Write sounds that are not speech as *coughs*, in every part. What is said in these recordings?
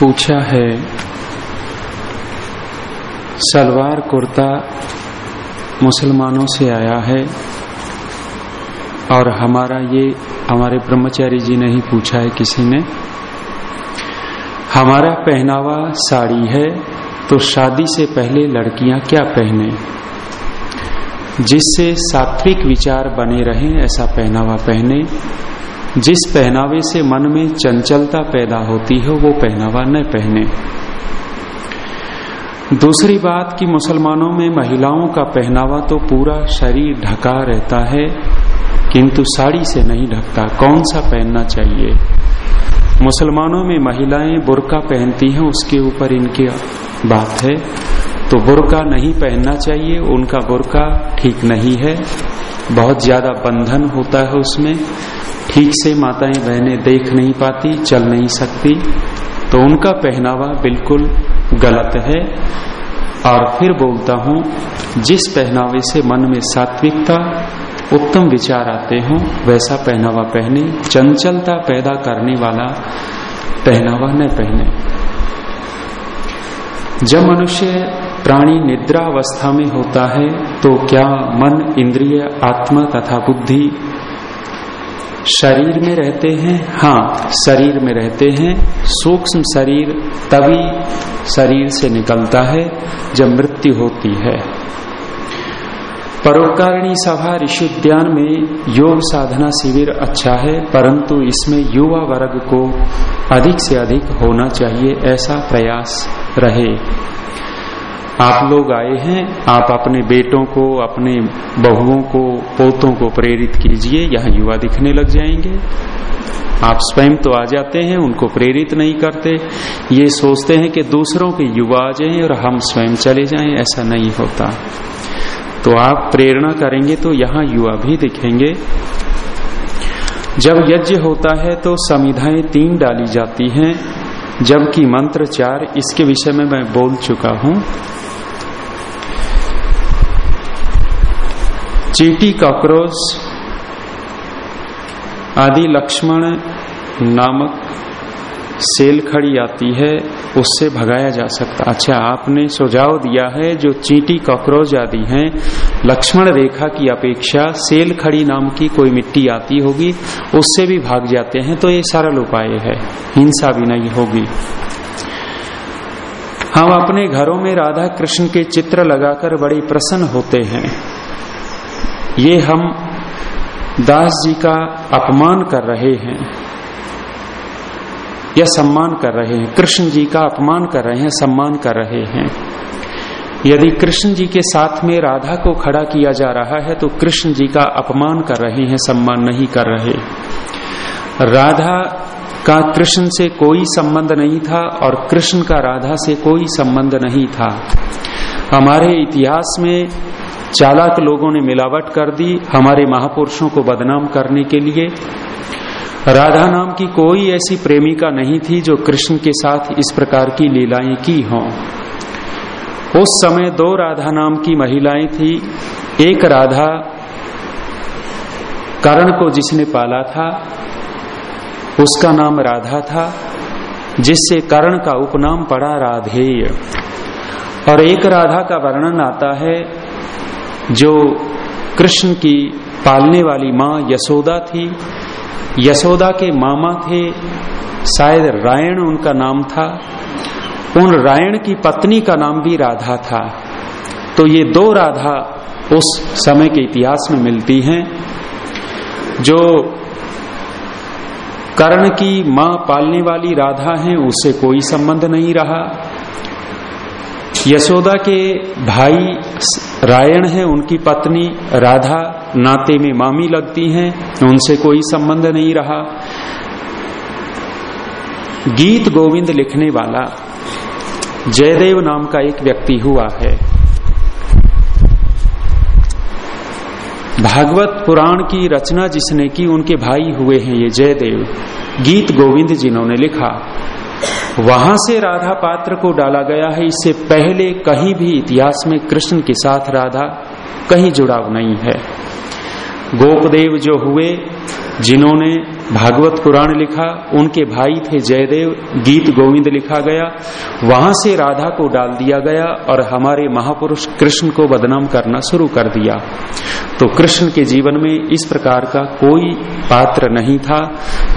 पूछा है, सलवार कुर्ता मुसलमानों से आया है और हमारा ये, हमारे ब्रह्मचारी जी ने ही पूछा है किसी ने, हमारा पहनावा साड़ी है तो शादी से पहले लड़कियाँ क्या पहने? जिससे सात्विक विचार बने रहे ऐसा पहनावा पहने जिस पहनावे से मन में चंचलता पैदा होती है, वो पहनावा न पहने। दूसरी बात कि मुसलमानों में महिलाओं का पहनावा तो पूरा शरीर ढका रहता है, किंतु साड़ी से नहीं ढकता। कौन सा पहनना चाहिए? मुसलमानों में महिलाएँ बुरका पहनती हैं, उसके ऊपर इनकी बात है। तो बुरका नहीं पहनना चाहिए, उनका बुरका ठीक नहीं है। बहुत ज़्यादा बंधन होता है उसमें। ठीक से माताएँ बहनें देख नहीं पाती, चल नहीं सकती। तो उनका पहनावा बिल्कुल गलत है। और फिर बोलता हूँ, जिस पहनावे से मन में सात्विकता, उत्तम विचार आते हो, वैसा पहनावा पहने। चंचलता पैदा करने वाला पहनावा न पहने। जब मनुष्य प्राणी निद्रा अवस्था में होता है तो क्या मन, इंद्रिय, आत्मा तथा बुद्धि शरीर में रहते हैं हाँ शरीर में रहते हैं, सूक्ष्म शरीर तभी शरीर से निकलता है जब मृत्यु होती है। परोपकारिणी सभा ऋषि उद्यान में योग साधना शिविर अच्छा है, परंतु इसमें युवा वर्ग को अधिक से अधिक होना चाहिए ऐसा प्रयास रहे। आप लोग आए हैं, आप अपने बेटों को, अपने बहुओं को, पोतों को प्रेरित कीजिए, यहाँ युवा दिखने लग जाएँगे। आप स्वयं तो आ जाते हैं, उनको प्रेरित नहीं करते। ये सोचते हैं कि दूसरों के युवा आ जाएँ और हम स्वयं चले जाएँ, ऐसा नहीं होता। तो आप प्रेरणा करेंगे तो यहाँ युवा भी दिखेंगे। जब यज्ञ होता है तो संविधाएँ तीन डाली जाती हैं, जबकि मंत्र चार इसके विषय में मैं बोल चुका हूँ। चीटी कॉकरोच, आदि लक्ष्मण नामक सेल खड़ी आती है, उससे भगाया जा सकता। अच्छा आपने सुझाव दिया है, जो चींटी कॉकरोच आदि हैं, लक्ष्मण रेखा की अपेक्षा सेल खड़ी नाम की कोई मिट्टी आती होगी, उससे भी भाग जाते हैं तो ये सरल उपाय है, हिंसा भी नहीं होगी। हम अपने घरों में राधा कृष्ण के चित्र लगाकर बड़े प्रसन्न होते हैं। ये हम दास जी का अपमान कर रहे हैं, या सम्मान कर रहे हैं, कृष्ण जी का अपमान कर रहे हैं, सम्मान कर रहे हैं। यदि कृष्ण जी के साथ में राधा को खड़ा किया जा रहा है तो कृष्ण जी का अपमान कर रहे हैं, सम्मान नहीं कर रहे। राधा का कृष्ण से कोई संबंध नहीं था, और कृष्ण का राधा से कोई संबंध नहीं था। हमारे इतिहास में चालाक लोगों ने मिलावट कर दी हमारे महापुरुषों को बदनाम करने के लिए। राधा नाम की कोई ऐसी प्रेमिका नहीं थी जो कृष्ण के साथ इस प्रकार की लीलाएँ की हों। उस समय दो राधा नाम की महिलाएँ थी। एक राधा कर्ण को जिसने पाला था, उसका नाम राधा था, जिससे कर्ण का उपनाम पड़ा राधेय। और एक राधा का वर्णन आता है जो कृष्ण की पालने वाली माँ यशोदा थी, यशोदा के मामा थे, शायद रायण उनका नाम था, उन रायण की पत्नी का नाम भी राधा था। तो ये दो राधा उस समय के इतिहास में मिलती हैं, जो कर्ण की माँ पालने वाली राधा हैं उससे कोई संबंध नहीं रहा। यशोदा के भाई रायण है, उनकी पत्नी राधा, नाते में मामी लगती हैं, उनसे कोई संबंध नहीं रहा। गीत गोविंद लिखने वाला जयदेव नाम का एक व्यक्ति हुआ है। भागवत पुराण की रचना जिसने की, उनके भाई हुए हैं ये जयदेव। गीत गोविंद जिन्होंने लिखा। वहाँ से राधा पात्र को डाला गया है। इससे पहले कहीं भी इतिहास में कृष्ण के साथ राधा कहीं जुड़ाव नहीं है। गोपदेव जो हुए जिन्होंने भागवत पुराण लिखा, उनके भाई थे जयदेव, गीत गोविंद लिखा गया, वहाँ से राधा को डाल दिया गया और हमारे महापुरुष कृष्ण को बदनाम करना शुरू कर दिया। तो कृष्ण के जीवन में इस प्रकार का कोई पात्र नहीं था।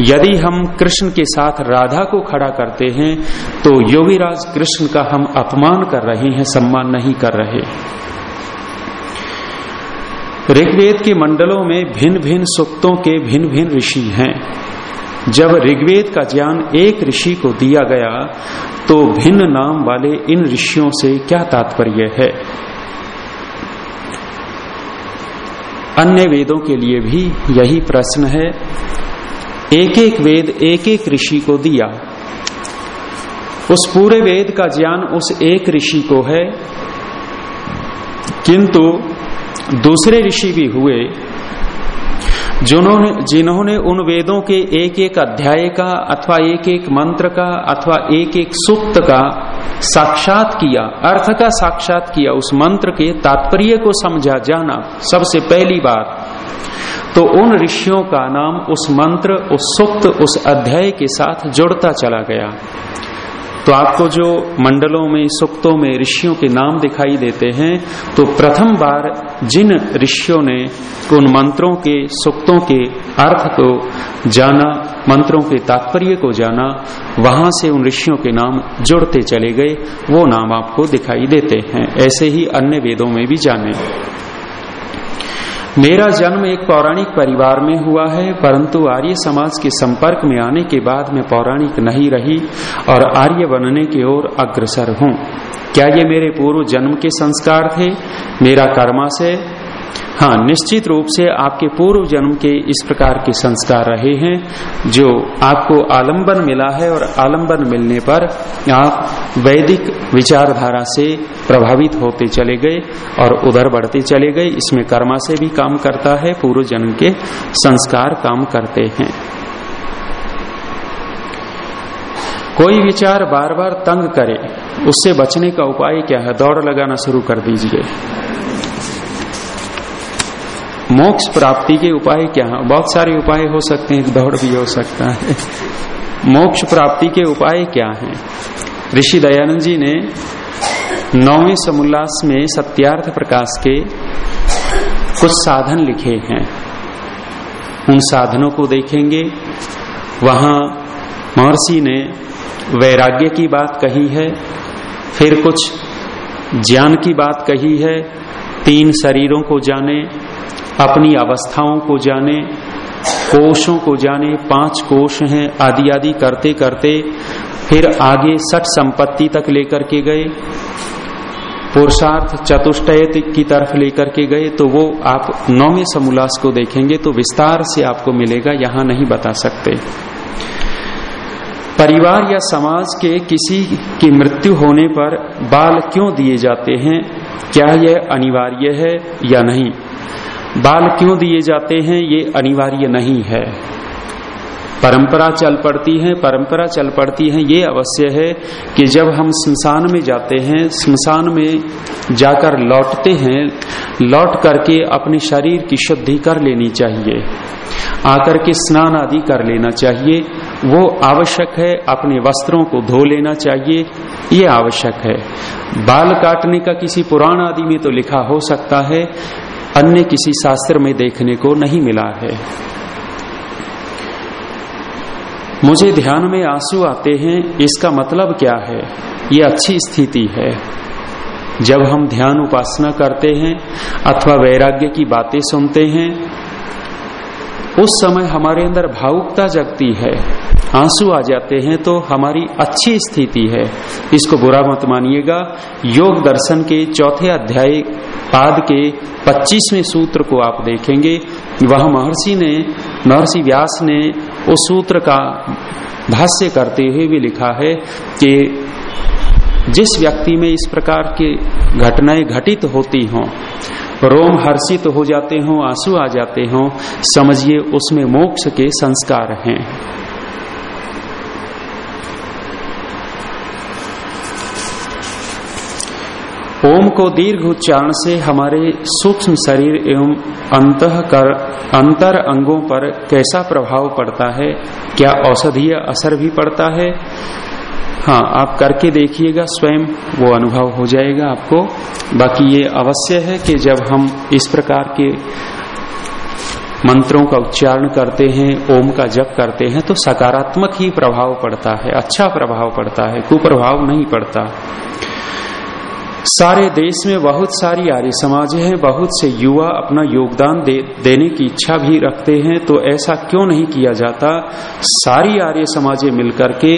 यदि हम कृष्ण के साथ राधा को खड़ा करते हैं तो योगीराज कृष्ण का हम अपमान कर रहे हैं, सम्मान नहीं कर रहे। ऋग्वेद के मंडलों में भिन्न भिन्न सुक्तों के भिन्न भिन्न ऋषि हैं। जब ऋग्वेद का ज्ञान एक ऋषि को दिया गया तो भिन्न नाम वाले इन ऋषियों से क्या तात्पर्य है? अन्य वेदों के लिए भी यही प्रश्न है। एक एक वेद एक एक ऋषि को दिया। उस पूरे वेद का ज्ञान उस एक ऋषि को है। किंतु दूसरे ऋषि भी हुए, जिन्होंने जिन्होंने उन वेदों के एक एक अध्याय का अथवा एक एक मंत्र का अथवा एक एक सूक्त का साक्षात किया, अर्थ का साक्षात किया, उस मंत्र के तात्पर्य को समझा जाना सबसे पहली बात। तो उन ऋषियों का नाम उस मंत्र, उस सुक्त, उस अध्याय के साथ जुड़ता चला गया। तो आपको जो मंडलों में, सुक्तों में ऋषियों के नाम दिखाई देते हैं तो प्रथम बार जिन ऋषियों ने उन मंत्रों के, सुक्तों के अर्थ को जाना, मंत्रों के तात्पर्य को जाना, वहाँ से उन ऋषियों के नाम जुड़ते चले गए, वो नाम आपको दिखाई देते हैं। ऐसे ही अन्य वेदों में भी जाने। मेरा जन्म एक पौराणिक परिवार में हुआ है, परंतु आर्य समाज के संपर्क में आने के बाद मैं पौराणिक नहीं रही और आर्य बनने की ओर अग्रसर हूँ। क्या ये मेरे पूर्व जन्म के संस्कार थे? मेरा कर्मा से हाँ निश्चित रूप से आपके पूर्व जन्म के इस प्रकार के संस्कार रहे हैं, जो आपको आलंबन मिला है और आलंबन मिलने पर आप वैदिक विचारधारा से प्रभावित होते चले गए और उधर बढ़ते चले गए। इसमें कर्मा से भी काम करता है पूर्व जन्म के संस्कार काम करते हैं। कोई विचार बार बार तंग करे, उससे बचने का उपाय क्या है? दौड़ लगाना शुरू कर दीजिए। मोक्ष प्राप्ति के उपाय क्या है? बहुत सारे उपाय हो सकते हैं, दौड़ भी हो सकता है। मोक्ष प्राप्ति के उपाय क्या हैं? ऋषि दयानंद जी ने नौवें समुल्लास में सत्यार्थ प्रकाश के कुछ साधन लिखे हैं। उन साधनों को देखेंगे। वहाँ महर्षि ने वैराग्य की बात कही है, फिर कुछ ज्ञान की बात कही है, तीन शरीरों को जाने अपनी अवस्थाओं को जाने कोषों को जाने, पाँच कोष हैं, आदि आदि करते करते फिर आगे सठ संपत्ति तक लेकर के गए। पुरुषार्थ चतुष्टय की तरफ़ लेकर के गए तो वो आप नौवें समोल्लास को देखेंगे तो विस्तार से आपको मिलेगा, यहाँ नहीं बता सकते। परिवार या समाज के किसी की मृत्यु होने पर बाल क्यों दिए जाते हैं? क्या यह अनिवार्य है या नहीं? बाल क्यों दिए जाते हैं, ये अनिवार्य नहीं है। परंपरा चल पड़ती है, परंपरा चल पड़ती है, ये अवश्य है कि जब हम स्मशान में जाते हैं स्मशान में जाकर लौटते हैं, लौट करके अपने शरीर की शुद्धि कर लेनी चाहिए, आकर के स्नान आदि कर लेना चाहिए, वो आवश्यक है, अपने वस्त्रों को धो लेना चाहिए, ये आवश्यक है। बाल काटने का किसी पुराण आदि में तो लिखा हो सकता है अन्य किसी शास्त्र में देखने को नहीं मिला है। मुझे ध्यान में आँसू आते हैं, इसका मतलब क्या है? ये अच्छी स्थिति है। जब हम ध्यान उपासना करते हैं अथवा वैराग्य की बातें सुनते हैं, उस समय हमारे अंदर भावुकता जगती है। आँसू आ जाते हैं तो हमारी अच्छी स्थिति है। इसको बुरा मत मानिएगा। योग दर्शन के चौथे अध्याय पाद के 25वें सूत्र को आप देखेंगे। वह महर्षि ने, महर्षि व्यास ने उस सूत्र का भाष्य करते हुए भी लिखा है कि जिस व्यक्ति में इस प्रकार की घटनाएँ घटित होती हों, रोम हर्षित हो जाते हों, आँसू आ जाते हों, समझिए उसमें मोक्ष के संस्कार हैं। ओम को दीर्घ उच्चारण से हमारे सूक्ष्म शरीर एवं अंत कर अंतर अंगों पर कैसा प्रभाव पड़ता है? क्या औषधीय असर भी पड़ता है? हाँ आप करके देखिएगा स्वयं, वो अनुभव हो जाएगा आपको। बाकी ये अवश्य है कि जब हम इस प्रकार के मंत्रों का उच्चारण करते हैं, ओम का जप करते हैं तो सकारात्मक ही प्रभाव पड़ता है अच्छा प्रभाव पड़ता है, कुप्रभाव नहीं पड़ता। सारे देश में बहुत सारी आर्य समाज हैं बहुत से युवा अपना योगदान दे, देने की इच्छा भी रखते हैं तो ऐसा क्यों नहीं किया जाता? सारी आर्य समाजें मिलकर के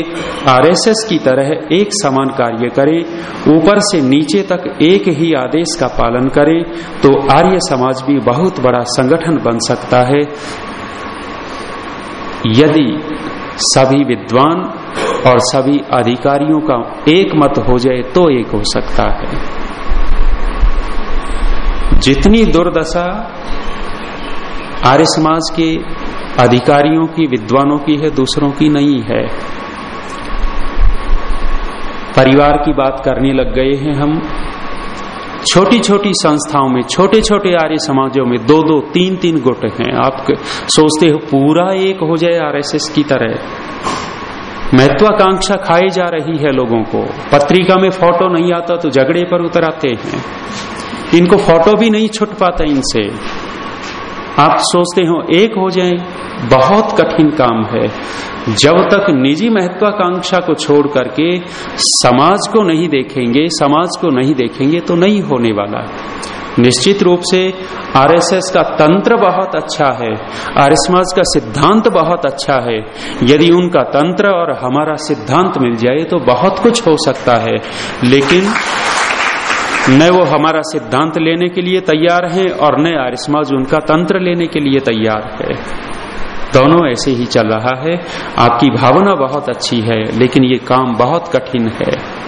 आरएसएस की तरह एक समान कार्य करें ऊपर से नीचे तक एक ही आदेश का पालन करें तो आर्य समाज भी बहुत बड़ा संगठन बन सकता है। यदि सभी विद्वान और सभी अधिकारियों का एक मत हो जाए तो एक हो सकता है। जितनी दुर्दशा आर्य समाज के अधिकारियों की, विद्वानों की है, दूसरों की नहीं है। परिवार की बात करने लग गए हैं हम छोटी छोटी संस्थाओं में छोटे छोटे आर्य समाजों में दो दो तीन तीन गुट हैं। आप सोचते हो पूरा एक हो जाए आरएसएस की तरह। महत्वाकांक्षा खाई जा रही है लोगों को। पत्रिका में फ़ोटो नहीं आता तो झगड़े पर उतर आते हैं। इनको फ़ोटो भी नहीं छुट पाता इनसे। आप सोचते हो, एक हो जाए, बहुत कठिन काम है। जब तक निजी महत्वाकांक्षा को छोड़ करके समाज को नहीं देखेंगे, समाज को नहीं देखेंगे तो नहीं होने वाला। निश्चित रूप से आरएसएस का तंत्र बहुत अच्छा है, आर्य समाज का सिद्धांत बहुत अच्छा है। यदि उनका तंत्र और हमारा सिद्धांत मिल जाए तो बहुत कुछ हो सकता है। लेकिन न वो हमारा सिद्धांत लेने के लिए तैयार है और न आर्य समाज उनका तंत्र लेने के लिए तैयार है। दोनों ऐसे ही चल रहा है। आपकी भावना बहुत अच्छी है, लेकिन ये काम बहुत कठिन है।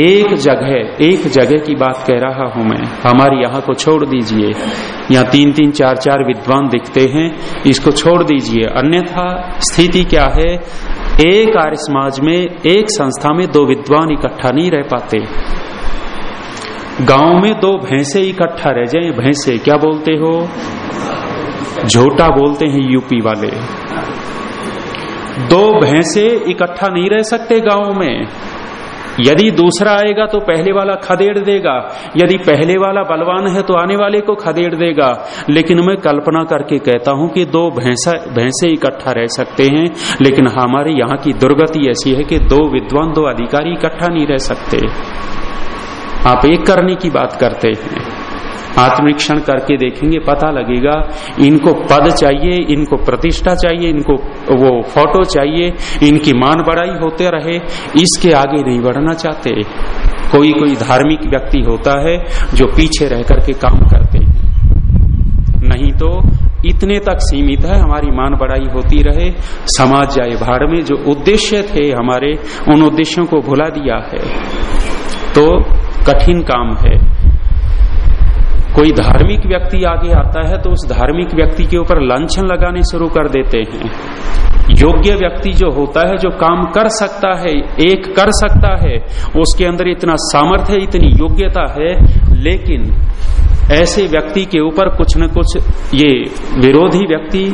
एक जगह एक जगह की बात कह रहा हूँ मैं। हमारी यहाँ को छोड़ दीजिए। यहाँ तीन तीन, चार चार विद्वान दिखते हैं। इसको छोड़ दीजिए। अन्यथा स्थिति क्या है? एक आर्य समाज में, एक संस्था में दो विद्वान इकट्ठा नहीं रह पाते। गाँव में दो भैंसे इकट्ठा रह जाए। भैंसे क्या बोलते हो? झोटा बोलते हैं यूपी वाले। दो भैंसे इकट्ठा नहीं रह सकते गाँव में। यदि दूसरा आएगा तो पहले वाला खदेड़ देगा। यदि पहले वाला बलवान है तो आने वाले को खदेड़ देगा। लेकिन मैं कल्पना करके कहता हूँ कि दो भैंसा, भैंसे इकट्ठा रह सकते हैं। लेकिन हमारे यहाँ की दुर्गति ऐसी है कि दो विद्वान, दो अधिकारी इकट्ठा नहीं रह सकते। आप एक करने की बात करते हैं। आत्मरीक्षण करके देखेंगे, पता लगेगा, इनको पद चाहिए, इनको प्रतिष्ठा चाहिए, इनको वो फ़ोटो चाहिए, इनकी मान बढ़ाई होते रहे, इसके आगे नहीं बढ़ना चाहते। कोई कोई धार्मिक व्यक्ति होता है जो पीछे रह करके काम करते हैं। नहीं तो इतने तक सीमित है, हमारी मान बढ़ाई होती रहे, समाज जाए भाड़ में, जो उद्देश्य थे हमारे, उन उद्देश्यों को भुला दिया है। तो कठिन काम है। कोई धार्मिक व्यक्ति आगे आता है तो उस धार्मिक व्यक्ति के ऊपर लंचन लगाने शुरू कर देते हैं। योग्य व्यक्ति जो होता है, जो काम कर सकता है, एक कर सकता है, उसके अंदर इतना सामर्थ्य, इतनी योग्यता है, लेकिन ऐसे व्यक्ति के ऊपर कुछ न कुछ ये विरोधी व्यक्ति,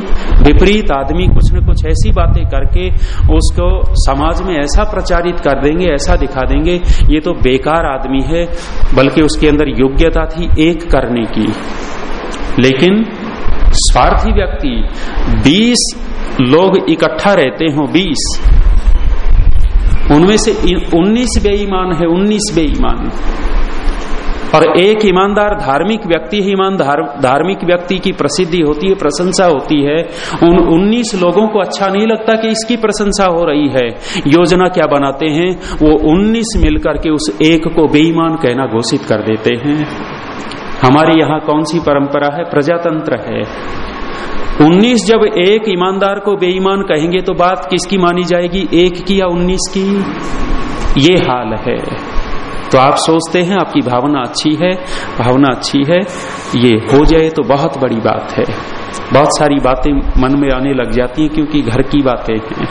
विपरीत आदमी कुछ न कुछ ऐसी बातें करके उसको समाज में ऐसा प्रचारित कर देंगे, ऐसा दिखा देंगे, ये तो बेकार आदमी है, बल्कि उसके अंदर योग्यता थी एक करने की। लेकिन स्वार्थी व्यक्ति 20 लोग इकट्ठा रहते हो 20 उनमें से 19 बेईमान है 19 बेईमान। और एक ईमानदार धार्मिक व्यक्ति ही ईमान धार्मिक व्यक्ति की प्रसिद्धि होती है, प्रशंसा होती है। उन 19 लोगों को अच्छा नहीं लगता कि इसकी प्रशंसा हो रही है। योजना क्या बनाते हैं? वो 19 मिलकर के उस एक को बेईमान कहना घोषित कर देते हैं। हमारे यहाँ कौन सी परंपरा है? प्रजातंत्र है। 19 जब एक ईमानदार को बेईमान कहेंगे तो बात किसकी मानी जाएगी? एक की या 19 की? ये हाल है। तो आप सोचते हैं, आपकी भावना अच्छी है, भावना अच्छी है, ये हो जाए तो बहुत बड़ी बात है। बहुत सारी बातें मन में आने लग जाती हैं क्योंकि घर की बातें हैं।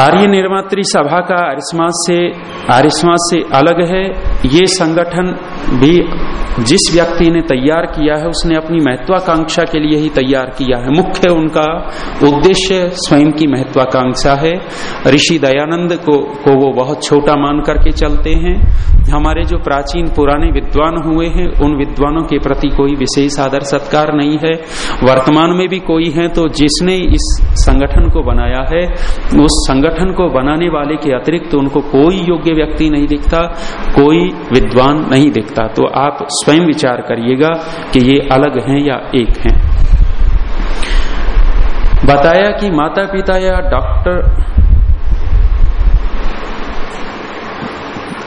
आर्य निर्मात्री सभा का आर्य समाज से आर्य समाज से अलग है। ये संगठन भी जिस व्यक्ति ने तैयार किया है, उसने अपनी महत्वाकांक्षा के लिए ही तैयार किया है। मुख्य उनका उद्देश्य स्वयं की महत्वाकांक्षा है। ऋषि दयानंद को को वो बहुत छोटा मान करके चलते हैं। हमारे जो प्राचीन पुराने विद्वान हुए हैं, उन विद्वानों के प्रति कोई विशेष आदर सत्कार नहीं है। वर्तमान में भी कोई है तो जिसने इस संगठन को बनाया है, उस संगठन को बनाने वाले के अतिरिक्त तो उनको कोई योग्य व्यक्ति नहीं दिखता, कोई विद्वान नहीं दिखता। तो आप स्वयं विचार करिएगा कि ये अलग हैं या एक हैं। बताया कि माता पिता या डॉक्टर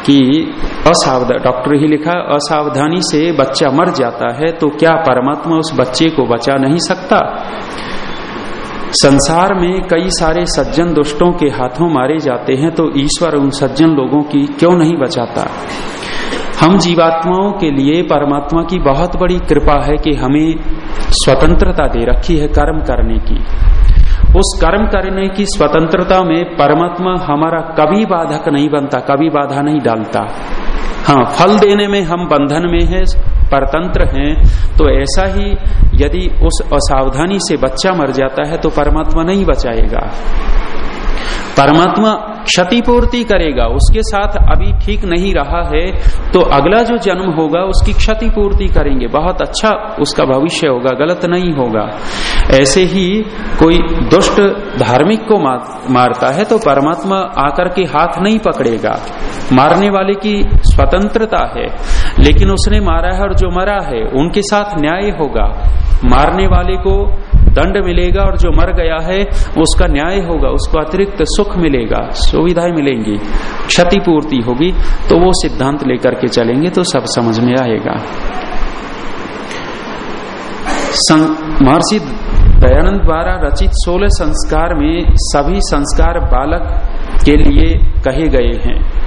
कि असावधान डॉक्टर ही लिखा, असावधानी से बच्चा मर जाता है तो क्या परमात्मा उस बच्चे को बचा नहीं सकता? संसार में कई सारे सज्जन दुष्टों के हाथों मारे जाते हैं तो ईश्वर उन सज्जन लोगों की क्यों नहीं बचाता? हम जीवात्माओं के लिए परमात्मा की बहुत बड़ी कृपा है कि हमें स्वतंत्रता दे रखी है कर्म करने की। उस कर्म करने की स्वतंत्रता में परमात्मा हमारा कभी बाधक नहीं बनता, कभी बाधा नहीं डालता। हाँ फल देने में हम बंधन में हैं, परतंत्र हैं तो ऐसा ही यदि उस असावधानी से बच्चा मर जाता है तो परमात्मा नहीं बचाएगा। परमात्मा क्षतिपूर्ति करेगा, उसके साथ अभी ठीक नहीं रहा है तो अगला जो जन्म होगा, उसकी क्षतिपूर्ति करेंगे। बहुत अच्छा उसका भविष्य होगा, गलत नहीं होगा। ऐसे ही कोई दुष्ट धार्मिक को मारता है तो परमात्मा आकर के हाथ नहीं पकड़ेगा। मारने वाले की स्वतंत्रता है, लेकिन उसने मारा है और जो मरा है, उनके साथ न्याय होगा। मारने वाले को दंड मिलेगा और जो मर गया है, उसका न्याय होगा, उसको अतिरिक्त सुख मिलेगा, सुविधाएँ मिलेंगी, क्षतिपूर्ति होगी तो वो सिद्धांत लेकर के चलेंगे तो सब समझ में आएगा। महर्षि दयानंद द्वारा रचित सोलह संस्कार में सभी संस्कार बालक के लिए कहे गए हैं।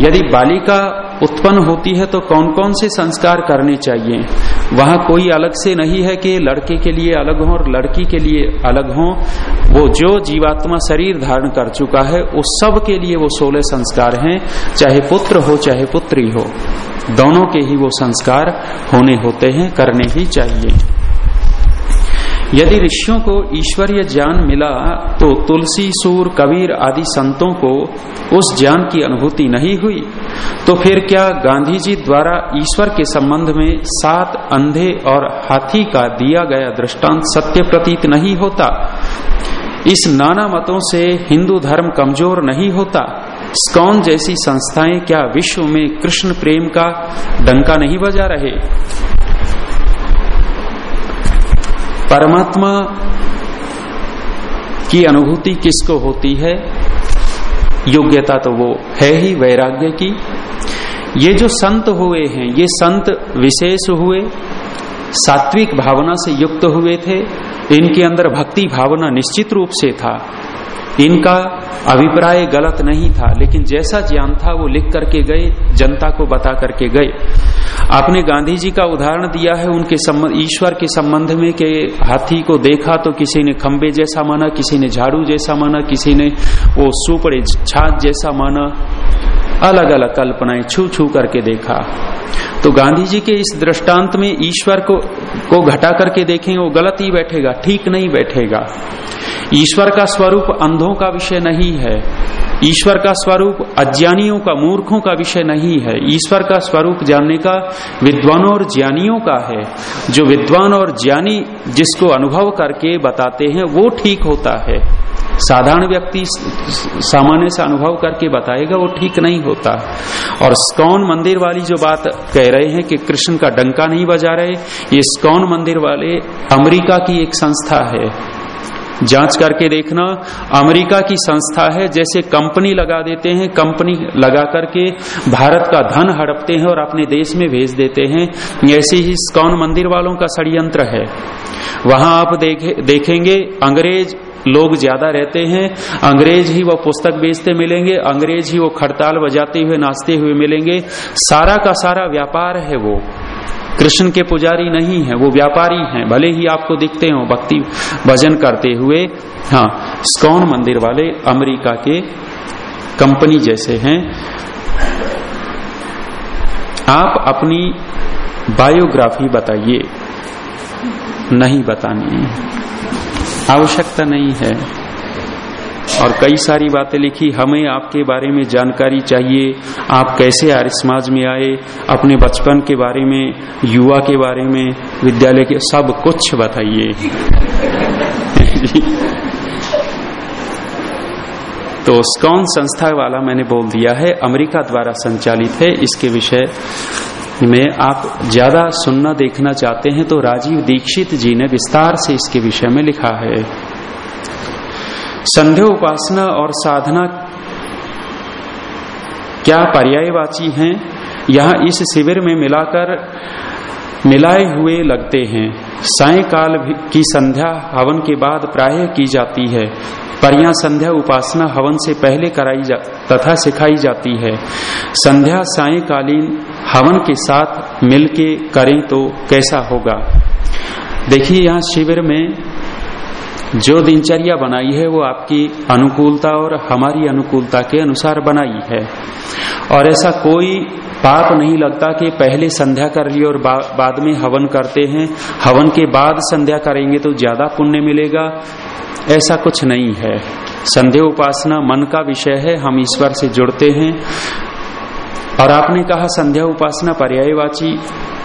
यदि बालिका उत्पन्न होती है तो कौन कौन से संस्कार करने चाहिए? वहाँ कोई अलग से नहीं है कि लड़के के लिए अलग हो और लड़की के लिए अलग हो। वो जो जीवात्मा शरीर धारण कर चुका है, उस सब के लिए वो सोलह संस्कार हैं, चाहे पुत्र हो, चाहे पुत्री हो। दोनों के ही वो संस्कार होने होते हैं, करने ही चाहिए। यदि ऋषियों को ईश्वरीय ज्ञान मिला तो तुलसी, सूर, कबीर आदि संतों को उस ज्ञान की अनुभूति नहीं हुई। तो फिर क्या गांधी जी द्वारा ईश्वर के संबंध में सात अंधे और हाथी का दिया गया दृष्टांत सत्य प्रतीत नहीं होता? इस नाना मतों से हिंदू धर्म कमज़ोर नहीं होता। स्कॉन जैसी संस्थाएँ क्या विश्व में कृष्ण प्रेम का डंका नहीं बजा रहे? परमात्मा की अनुभूति किसको होती है? योग्यता तो वो है ही, वैराग्य की। ये जो संत हुए हैं, ये संत विशेष हुए, सात्विक भावना से युक्त हुए थे, इनके अंदर भक्ति भावना निश्चित रूप से था। इनका अभिप्राय गलत नहीं था, लेकिन जैसा ज्ञान था, वो लिख करके गए, जनता को बता करके गए। आपने गांधी जी का उदाहरण दिया है उनके ईश्वर के संबंध में के हाथी को देखा तो किसी ने खंबे जैसा माना, किसी ने झाड़ू जैसा माना, किसी ने वो सुपड़े छाछ जैसा माना अलग अलग कल्पनाएँ छू छू करके देखा। तो गांधी जी के इस दृष्टांत में ईश्वर को को घटा करके देखेंगे वो गलत ही बैठेगा, ठीक नहीं बैठेगा। ईश्वर का स्वरूप अंधों का विषय नहीं है। ईश्वर का स्वरूप अज्ञानियों का, मूर्खों का विषय नहीं है। ईश्वर का स्वरूप जानने का विद्वानों और ज्ञानियों का है। जो विद्वान और ज्ञानी जिसको अनुभव करके बताते हैं, वो ठीक होता है। साधारण व्यक्ति सामान्य से अनुभव करके बताएगा, वो ठीक नहीं होता। और स्कौन मंदिर वाली जो बात कह रहे हैं कि कृष्ण का डंका नहीं बजा रहे, ये स्कौन मंदिर वाले अमेरिका की एक संस्था है। जाँच करके देखना। अमेरिका की संस्था है, जैसे कंपनी लगा देते हैं, कंपनी लगा करके भारत का धन हड़पते हैं और अपने देश में भेज देते हैं। ऐसे ही स्कॉन मंदिर वालों का षडयंत्र है। वहाँ आप देखे, देखेंगे, अंग्रेज़ लोग ज़्यादा रहते हैं। अंग्रेज़ ही वो पुस्तक बेचते मिलेंगे, अंग्रेज़ ही वो खड़ताल बजाते हुए नाचते हुए मिलेंगे। सारा का सारा व्यापार है वो। कृष्ण के पुजारी नहीं है, वो व्यापारी हैं, भले ही आपको दिखते हो, भक्ति भजन करते हुए। हाँ स्कॉन मंदिर वाले अमेरिका के कंपनी जैसे हैं। आप अपनी बायोग्राफी बताइए। नहीं बतानी आवश्यकता नहीं है। और कई सारी बातें लिखी। हमें आपके बारे में जानकारी चाहिए। आप कैसे आर्य समाज में आए? अपने बचपन के बारे में, युवा के बारे में, विद्यालय के सब कुछ बताइए। *laughs* तो स्कॉन संस्था वाला मैंने बोल दिया है, अमेरिका द्वारा संचालित है। इसके विषय में आप ज़्यादा सुनना, देखना चाहते हैं तो राजीव दीक्षित जी ने विस्तार से इसके विषय में लिखा है। संध्या उपासना और साधना क्या पर्यायवाची हैं? यहाँ इस शिविर में मिलाकर मिलाए हुए लगते हैं। सायकाल की संध्या हवन के बाद प्राय की जाती है परिया संध्या उपासना हवन से पहले कराई जा तथा सिखाई जाती है। संध्या सायकालीन हवन के साथ मिलके करें तो कैसा होगा? देखिए, यहाँ शिविर में जो दिनचर्या बनाई है वो आपकी अनुकूलता और हमारी अनुकूलता के अनुसार बनाई है। और ऐसा कोई पाप नहीं लगता कि पहले संध्या कर ली और बा, बाद में हवन करते हैं। हवन के बाद संध्या करेंगे तो ज़्यादा पुण्य मिलेगा। ऐसा कुछ नहीं है। संध्या उपासना मन का विषय है हम ईश्वर से जुड़ते हैं। और आपने कहा संध्या उपासना पर्यायवाची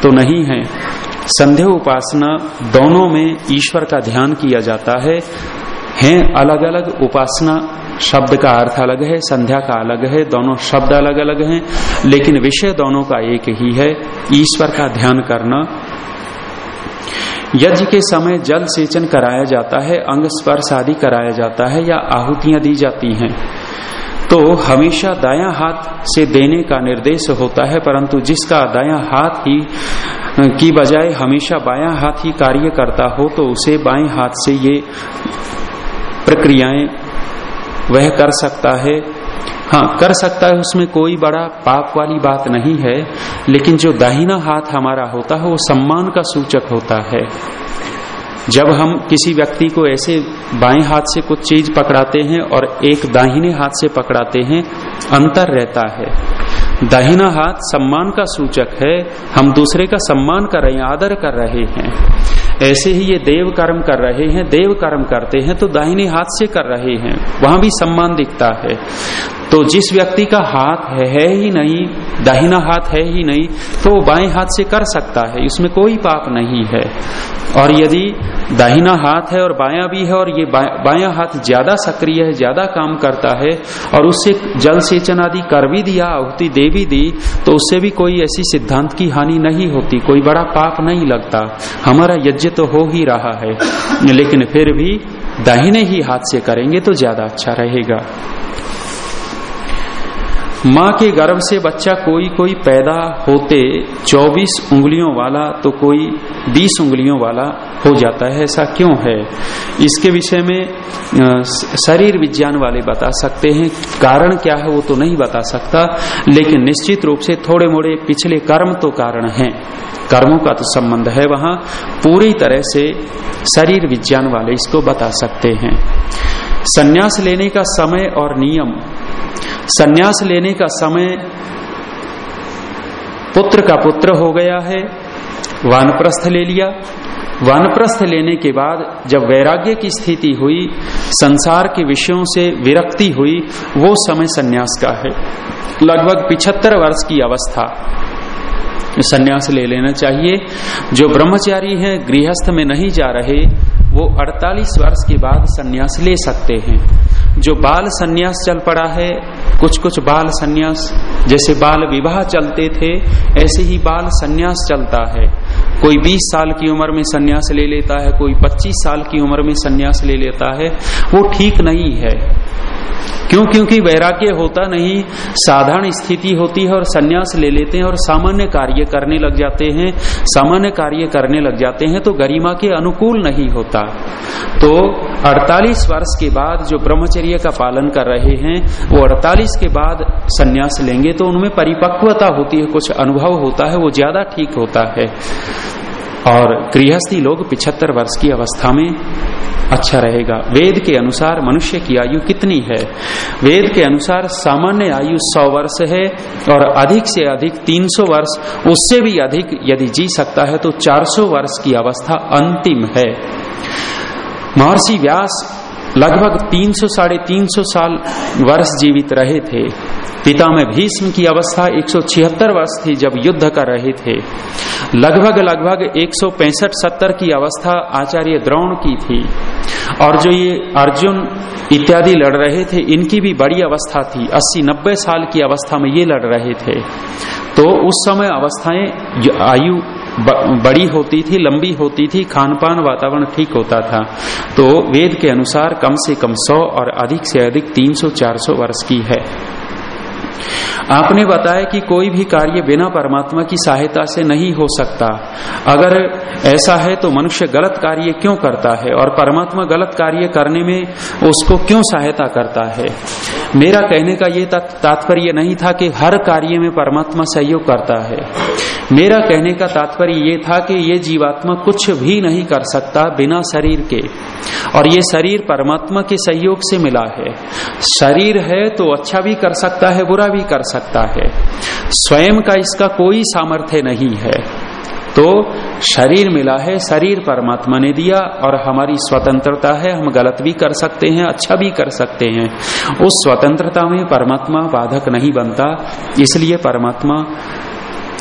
तो नहीं है। संध्या उपासना दोनों में ईश्वर का ध्यान किया जाता है। हैं अलग अलग उपासना, शब्द का अर्थ अलग है, संध्या का अलग है, दोनों शब्द अलग अलग हैं, लेकिन विषय दोनों का एक ही है, ईश्वर का ध्यान करना। यज्ञ के समय जल सेचन कराया जाता है, अंग स्पर्श आदि कराया जाता है या आहुतियाँ दी जाती हैं। तो हमेशा दाया हाथ से देने का निर्देश होता है, परंतु जिसका दाया हाथ ही की बजाय हमेशा बाया हाथ ही कार्य करता हो तो उसे बाएँ हाथ से ये प्रक्रियाएँ वह कर सकता है। हाँ कर सकता है उसमें कोई बड़ा पाप वाली बात नहीं है, लेकिन जो दाहिना हाथ हमारा होता है, वो सम्मान का सूचक होता है। जब हम किसी व्यक्ति को ऐसे बाएँ हाथ से कुछ चीज़ पकड़ाते हैं और एक दाहिने हाथ से पकड़ाते हैं, अंतर रहता है। दाहिना हाथ सम्मान का सूचक है, हम दूसरे का सम्मान कर रहे हैं, आदर कर रहे हैं। ऐसे ही ये देव कर्म कर रहे हैं, देव कर्म करते हैं तो दाहिने हाथ से कर रहे हैं, वहाँ भी सम्मान दिखता है। तो जिस व्यक्ति का हाथ है, है ही नहीं दाहिना हाथ है ही नहीं तो वो बाएँ हाथ से कर सकता है इसमें कोई पाप नहीं है। और यदि दाहिना हाथ है और बाया भी है और ये बाया हाथ ज़्यादा सक्रिय है ज़्यादा काम करता है और उससे जल सेचन आदि कर भी दिया आहुति दे भी दी तो उससे भी कोई ऐसी सिद्धांत की हानि नहीं होती कोई बड़ा पाप नहीं लगता। हमारा यज्ञ तो हो ही रहा है लेकिन फिर भी दाहिने ही हाथ से करेंगे तो ज़्यादा अच्छा रहेगा। माँ के गर्भ से बच्चा कोई कोई पैदा होते 24 उंगलियों वाला तो कोई 20 उंगलियों वाला हो जाता है। ऐसा क्यों है? इसके विषय में शरीर विज्ञान वाले बता सकते हैं। कारण क्या है वो तो नहीं बता सकता, लेकिन निश्चित रूप से थोड़े मोड़े पिछले कर्म तो कारण हैं। कर्मों का तो संबंध है वहाँ। पूरी तरह से शरीर विज्ञान वाले इसको बता सकते हैं। संन्यास लेने का समय और नियम सन्यास लेने का समय पुत्र का पुत्र हो गया है, वानप्रस्थ ले लिया। वानप्रस्थ लेने के बाद जब वैराग्य की स्थिति हुई, संसार के विषयों से विरक्ति हुई, वो समय सन्यास का है। लगभग पिछहत्तर वर्ष की अवस्था। सन्यास ले लेना चाहिए। जो ब्रह्मचारी हैं, गृहस्थ में नहीं जा रहे, वो 48 वर्ष के बाद सन्यास ले सकते हैं। जो बाल सन्यास चल पड़ा है कुछ कुछ बाल संन्यास, जैसे बाल विवाह चलते थे, ऐसे ही बाल संन्यास चलता है। कोई 20 साल की उम्र में संन्यास ले लेता है, कोई 25 साल की उम्र में संन्यास ले लेता है, वो ठीक नहीं है। क्यों? क्योंकि वैराग्य होता नहीं, साधारण स्थिति होती है और सन्यास ले लेते हैं और सामान्य कार्य करने लग जाते हैं। सामान्य कार्य करने लग जाते हैं तो गरिमा के अनुकूल नहीं होता। तो 48 वर्ष के बाद जो ब्रह्मचर्य का पालन कर रहे हैं, वो 48 के बाद सन्यास लेंगे तो उनमें परिपक्वता होती है, कुछ अनुभव होता है, वो ज़्यादा ठीक होता है। और गृहस्थी लोग पिछहत्तर वर्ष की अवस्था में अच्छा रहेगा। वेद के अनुसार मनुष्य की आयु कितनी है? वेद के अनुसार सामान्य आयु 100 वर्ष है और अधिक से अधिक 300 वर्ष। उससे भी अधिक यदि जी सकता है तो 400 वर्ष की अवस्था अंतिम है। महर्षि व्यास लगभग 300 साढ़े तीन साल वर्ष जीवित रहे थे। पिता में भीष्म की अवस्था 176 वर्ष थी जब युद्ध कर रहे थे। लगभग लगभग एक सौ की अवस्था आचार्य द्रोण की थी। और जो ये अर्जुन इत्यादि लड़ रहे थे, इनकी भी बड़ी अवस्था थी। 80-90 साल की अवस्था में ये लड़ रहे थे। तो उस समय अवस्थाएँ आयु बड़ी होती थी, लंबी होती थी खान पान वातावरण ठीक होता था। तो वेद के अनुसार कम से कम सौ और अधिक से अधिक 300-400 वर्ष की है। आपने बताया कि कोई भी कार्य बिना परमात्मा की सहायता से नहीं हो सकता। अगर ऐसा है तो मनुष्य गलत कार्य क्यों करता है और परमात्मा गलत कार्य करने में उसको क्यों सहायता करता है? मेरा कहने का ये तात्पर्य नहीं था कि हर कार्य में परमात्मा सहयोग करता है। मेरा कहने का तात्पर्य ये था कि ये जीवात्मा कुछ भी नहीं कर सकता बिना शरीर के। और ये शरीर परमात्मा के सहयोग से मिला है। शरीर है तो अच्छा भी कर सकता है, बुरा भी कर सकता है। स्वयं का इसका कोई सामर्थ्य नहीं है। तो शरीर मिला है, शरीर परमात्मा ने दिया और हमारी स्वतंत्रता है, हम गलत भी कर सकते हैं अच्छा भी कर सकते हैं। उस स्वतंत्रता में परमात्मा बाधक नहीं बनता, इसलिए परमात्मा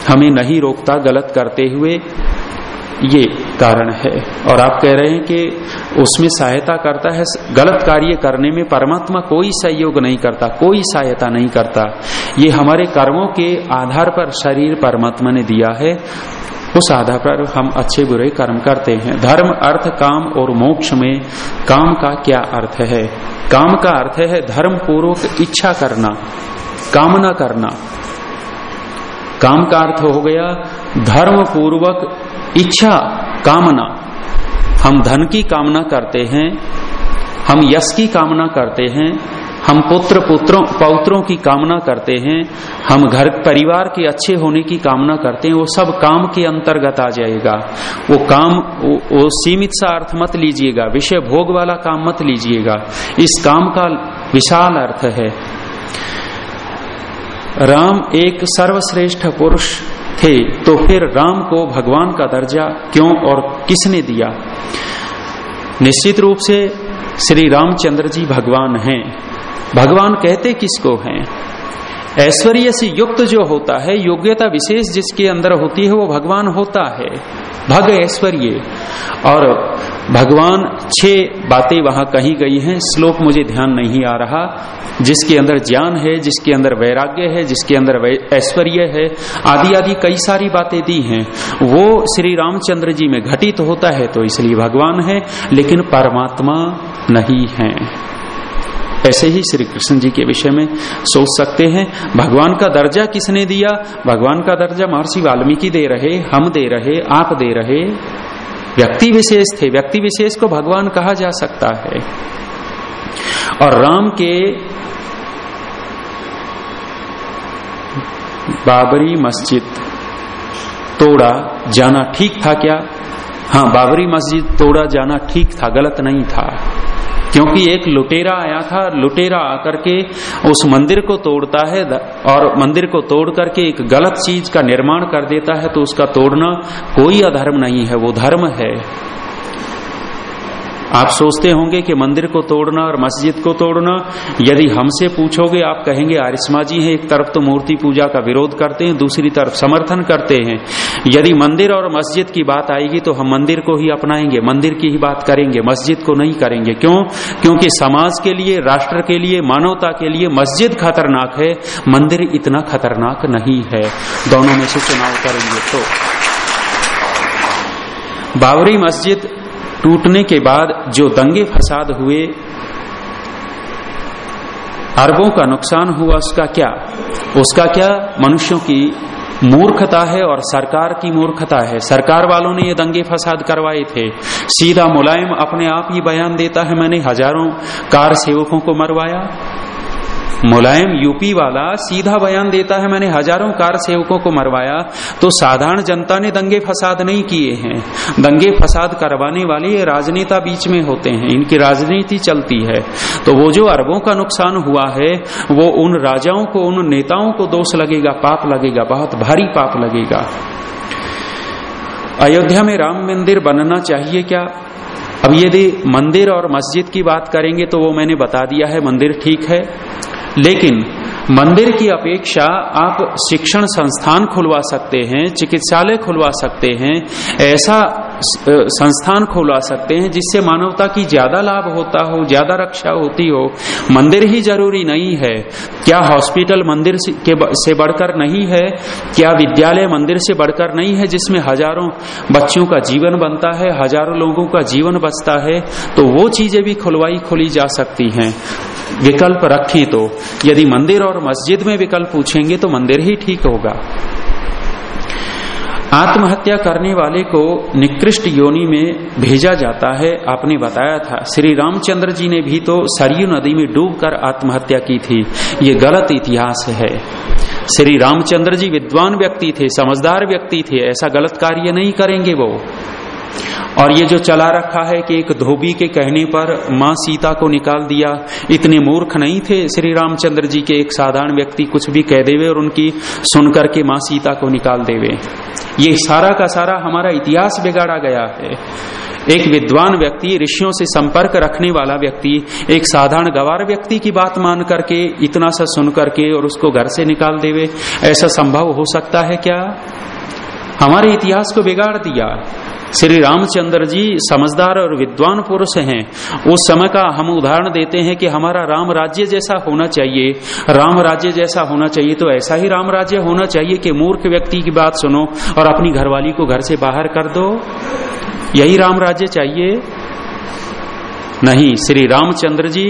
हमें नहीं रोकता गलत करते हुए। ये कारण है। और आप कह रहे हैं कि उसमें सहायता करता है, गलत कार्य करने में परमात्मा कोई सहयोग नहीं करता, कोई सहायता नहीं करता। ये हमारे कर्मों के आधार पर शरीर परमात्मा ने दिया है। उस आधार पर हम अच्छे बुरे कर्म करते हैं। धर्म, अर्थ, काम और मोक्ष में काम का क्या अर्थ है? काम का अर्थ है धर्म पूर्वक इच्छा करना, कामना करना। काम का अर्थ हो गया धर्म पूर्वक इच्छा कामना। हम धन की कामना करते हैं हम यश की कामना करते हैं हम पुत्र पुत्रों पौत्रों की कामना करते हैं हम घर परिवार के अच्छे होने की कामना करते हैं वो सब काम के अंतर्गत आ जाएगा। वो काम वो, वो सीमित सा अर्थ मत लीजिएगा विषय भोग वाला काम मत लीजिएगा। इस काम का विशाल अर्थ है। राम एक सर्वश्रेष्ठ पुरुष थे तो फिर राम को भगवान का दर्जा क्यों और किसने दिया? निश्चित रूप से श्री रामचंद्र जी भगवान हैं। भगवान कहते किसको हैं? ऐश्वर्य से युक्त जो होता है, योग्यता विशेष जिसके अंदर होती है, वो भगवान होता है। भग ऐश्वर्य और भगवान छह बातें वहाँ कही गई हैं। श्लोक मुझे ध्यान नहीं आ रहा। जिसके अंदर ज्ञान है, जिसके अंदर वैराग्य है, जिसके अंदर ऐश्वर्य है आदि आदि कई सारी बातें दी हैं। वो श्री रामचंद्र जी में घटित होता है तो इसलिए भगवान है, लेकिन परमात्मा नहीं है। ऐसे ही श्री कृष्ण जी के विषय में सोच सकते हैं, भगवान का दर्जा किसने दिया? भगवान का दर्जा महर्षि वाल्मीकि दे रहे, हम दे रहे, आप दे रहे। व्यक्ति विशेष थे, व्यक्ति विशेष को भगवान कहा जा सकता है। और राम के बाबरी मस्जिद तोड़ा जाना ठीक था क्या? हाँ बाबरी मस्जिद तोड़ा जाना ठीक था, गलत नहीं था। क्योंकि एक लुटेरा आया था, लुटेरा आकर के उस मंदिर को तोड़ता है और मंदिर को तोड़ करके एक गलत चीज़ का निर्माण कर देता है तो उसका तोड़ना कोई अधर्म नहीं है, वो धर्म है। आप सोचते होंगे कि मंदिर को तोड़ना और मस्जिद को तोड़ना, यदि हमसे पूछोगे, आप कहेंगे आरिस्मा जी हैं, एक तरफ़ तो मूर्ति पूजा का विरोध करते हैं, दूसरी तरफ़ समर्थन करते हैं। यदि मंदिर और मस्जिद की बात आएगी तो हम मंदिर को ही अपनाएँगे, मंदिर की ही बात करेंगे, मस्जिद को नहीं करेंगे। क्यों? क्योंकि समाज के लिए, राष्ट्र के लिए, मानवता के लिए मस्जिद खतरनाक है, मंदिर इतना खतरनाक नहीं है। दोनों में से चुनाव करेंगे तो। बाबरी मस्जिद टूटने के बाद जो दंगे फसाद हुए, अरबों का नुकसान हुआ उसका क्या? उसका क्या? मनुष्यों की मूर्खता है और सरकार की मूर्खता है। सरकार वालों ने ये दंगे फसाद करवाए थे। सीधा मुलायम अपने आप ही बयान देता है, मैंने हज़ारों कार सेवकों को मरवाया। मुलायम यूपी वाला सीधा बयान देता है, मैंने हज़ारों कार सेवकों को मरवाया तो साधारण जनता ने दंगे फसाद नहीं किए हैं। दंगे फसाद करवाने वाले ये राजनेता बीच में होते हैं, इनकी राजनीति चलती है। तो वो जो अरबों का नुकसान हुआ है, वो उन राजाओं को, उन नेताओं को दोष लगेगा, पाप लगेगा, बहुत भारी पाप लगेगा। अयोध्या में राम मंदिर बनना चाहिए क्या? अब यदि मंदिर और मस्जिद की बात करेंगे तो वो मैंने बता दिया है, मंदिर ठीक है। लेकिन मंदिर की अपेक्षा आप शिक्षण संस्थान खुलवा सकते हैं, चिकित्सालय खुलवा सकते हैं, ऐसा संस्थान खुलवा सकते हैं जिससे मानवता की ज़्यादा लाभ होता हो, ज़्यादा रक्षा होती हो। मंदिर ही ज़रूरी नहीं है। क्या हॉस्पिटल मंदिर के से बढ़कर नहीं है? क्या विद्यालय मंदिर से बढ़कर नहीं है जिसमें हज़ारों बच्चों का जीवन बनता है, हज़ारों लोगों का जीवन बचता है? तो वो चीज़ें भी खुलवाई, खोली जा सकती हैं। विकल्प रखें तो। यदि मंदिर और मस्जिद में विकल्प पूछेंगे तो मंदिर ही ठीक होगा। आत्महत्या करने वाले को निकृष्ट योनि में भेजा जाता है, आपने बताया था। श्री रामचंद्र जी ने भी तो सरयू नदी में डूबकर आत्महत्या की थी। ये गलत इतिहास है। श्री रामचंद्र जी विद्वान व्यक्ति थे, समझदार व्यक्ति थे, ऐसा गलत कार्य नहीं करेंगे वो। और ये जो चला रखा है कि एक धोबी के कहने पर माँ सीता को निकाल दिया। इतने मूर्ख नहीं थे श्री रामचंद्र जी के एक साधारण व्यक्ति कुछ भी कह देवे और उनकी सुनकर के माँ सीता को निकाल देवे। ये सारा का सारा हमारा इतिहास बिगाड़ा गया है। एक विद्वान व्यक्ति, ऋषियों से संपर्क रखने वाला व्यक्ति, एक साधारण गवार व्यक्ति की बात मान करके इतना सा सुन करके और उसको घर से निकाल देवे। ऐसा संभव हो सकता है क्या? हमारे इतिहास को बिगाड़ दिया। श्री रामचंद्र जी समझदार और विद्वान पुरुष हैं। उस समय का हम उदाहरण देते हैं कि हमारा राम राज्य जैसा होना चाहिए। राम राज्य जैसा होना चाहिए तो ऐसा ही राम राज्य होना चाहिए कि मूर्ख व्यक्ति की बात सुनो और अपनी घरवाली को घर से बाहर कर दो। यही राम राज्य चाहिए। नहीं, श्री रामचंद्र जी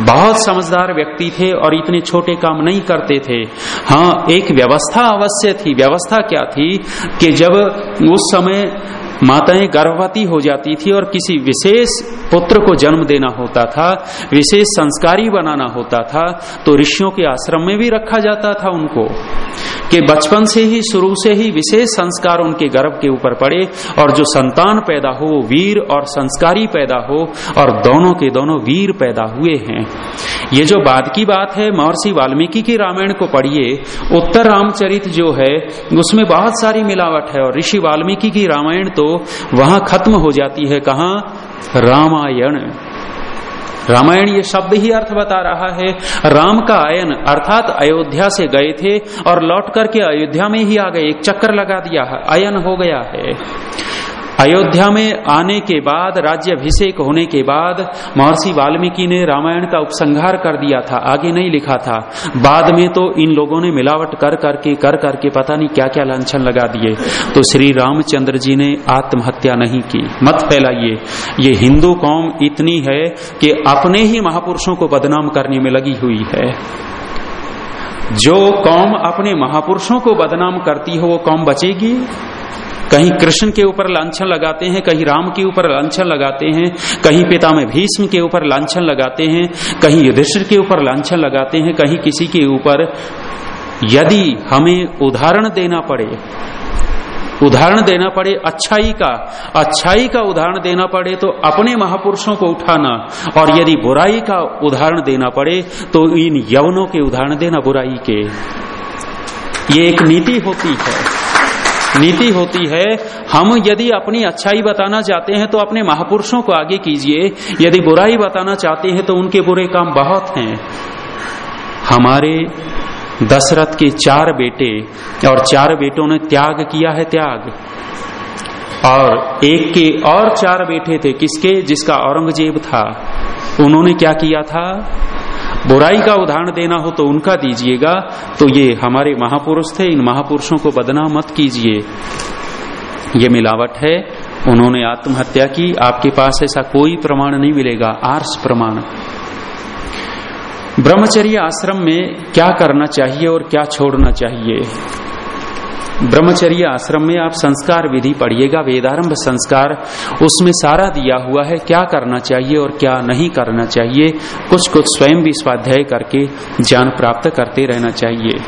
बहुत समझदार व्यक्ति थे और इतने छोटे काम नहीं करते थे। हाँ एक व्यवस्था अवश्य थी। व्यवस्था क्या थी कि जब उस समय माताएँ गर्भवती हो जाती थी और किसी विशेष पुत्र को जन्म देना होता था, विशेष संस्कारी बनाना होता था तो ऋषियों के आश्रम में भी रखा जाता था उनको। कि बचपन से ही, शुरू से ही विशेष संस्कार उनके गर्भ के ऊपर पड़े और जो संतान पैदा हो, वो वीर और संस्कारी पैदा हो और दोनों के दोनों वीर पैदा हुए हैं। ये जो बाद की बात है, महर्षि वाल्मीकि की रामायण को पढ़िए, उत्तर रामचरित जो है, उसमें बहुत सारी मिलावट है और ऋषि वाल्मीकि की रामायण तो वहाँ खत्म हो जाती है कहा? रामायण। रामायण ये शब्द ही अर्थ बता रहा है। राम का आयन अर्थात अयोध्या से गए थे और लौट करके अयोध्या में ही आ गए। एक चक्कर लगा दिया है। आयन हो गया है। अयोध्या में आने के बाद राज्य अभिषेक होने के बाद, महर्षि वाल्मीकि ने रामायण का उपसंहार कर दिया था, आगे नहीं लिखा था। बाद में तो इन लोगों ने मिलावट कर करके कर करके पता नहीं क्या क्या लाछन लगा दिए। तो श्री रामचंद्र जी ने आत्महत्या नहीं की। मत फैलाइए। ये हिंदू कौम इतनी है कि अपने ही महापुरुषों को बदनाम करने में लगी हुई है। जो कौम अपने महापुरुषों को बदनाम करती हो, वो कौम बचेगी? कहीं कृष्ण के ऊपर लाछन लगाते हैं, कहीं राम के ऊपर लाछन लगाते हैं, कहीं पिता में भीष्म के ऊपर लाछन लगाते हैं, कहीं युधिष्ठिर के ऊपर लाछन लगाते हैं, कहीं किसी के ऊपर। यदि हमें उदाहरण देना पड़े, उदाहरण देना पड़े अच्छाई का अच्छाई का उदाहरण देना पड़े तो अपने महापुरुषों को उठाना, और यदि बुराई का उदाहरण देना पड़े तो इन यवनों के उदाहरण देना बुराई के। ये एक नीति होती है। नीति होती है, हम यदि अपनी अच्छाई बताना चाहते हैं तो अपने महापुरुषों को आगे कीजिए। यदि बुराई बताना चाहते हैं तो उनके बुरे काम बहुत हैं। हमारे दशरथ के चार बेटे और चार बेटों ने त्याग किया है त्याग। और एक के और चार बेटे थे, किसके? जिसका औरंगज़ेब था। उन्होंने क्या किया था? बुराई का उदाहरण देना हो तो उनका दीजिएगा। तो ये हमारे महापुरुष थे, इन महापुरुषों को बदनाम मत कीजिए। ये मिलावट है। उन्होंने आत्महत्या की। आपके पास ऐसा कोई प्रमाण नहीं मिलेगा। आर्स प्रमाण। ब्रह्मचर्य आश्रम में क्या करना चाहिए और क्या छोड़ना चाहिए? ब्रह्मचर्य आश्रम में आप संस्कार विधि पढ़िएगा, वेदारंभ संस्कार उसमें सारा दिया हुआ है, क्या करना चाहिए और क्या नहीं करना चाहिए कुछ कुछ स्वयं भी स्वाध्याय करके ज्ञान प्राप्त करते रहना चाहिए।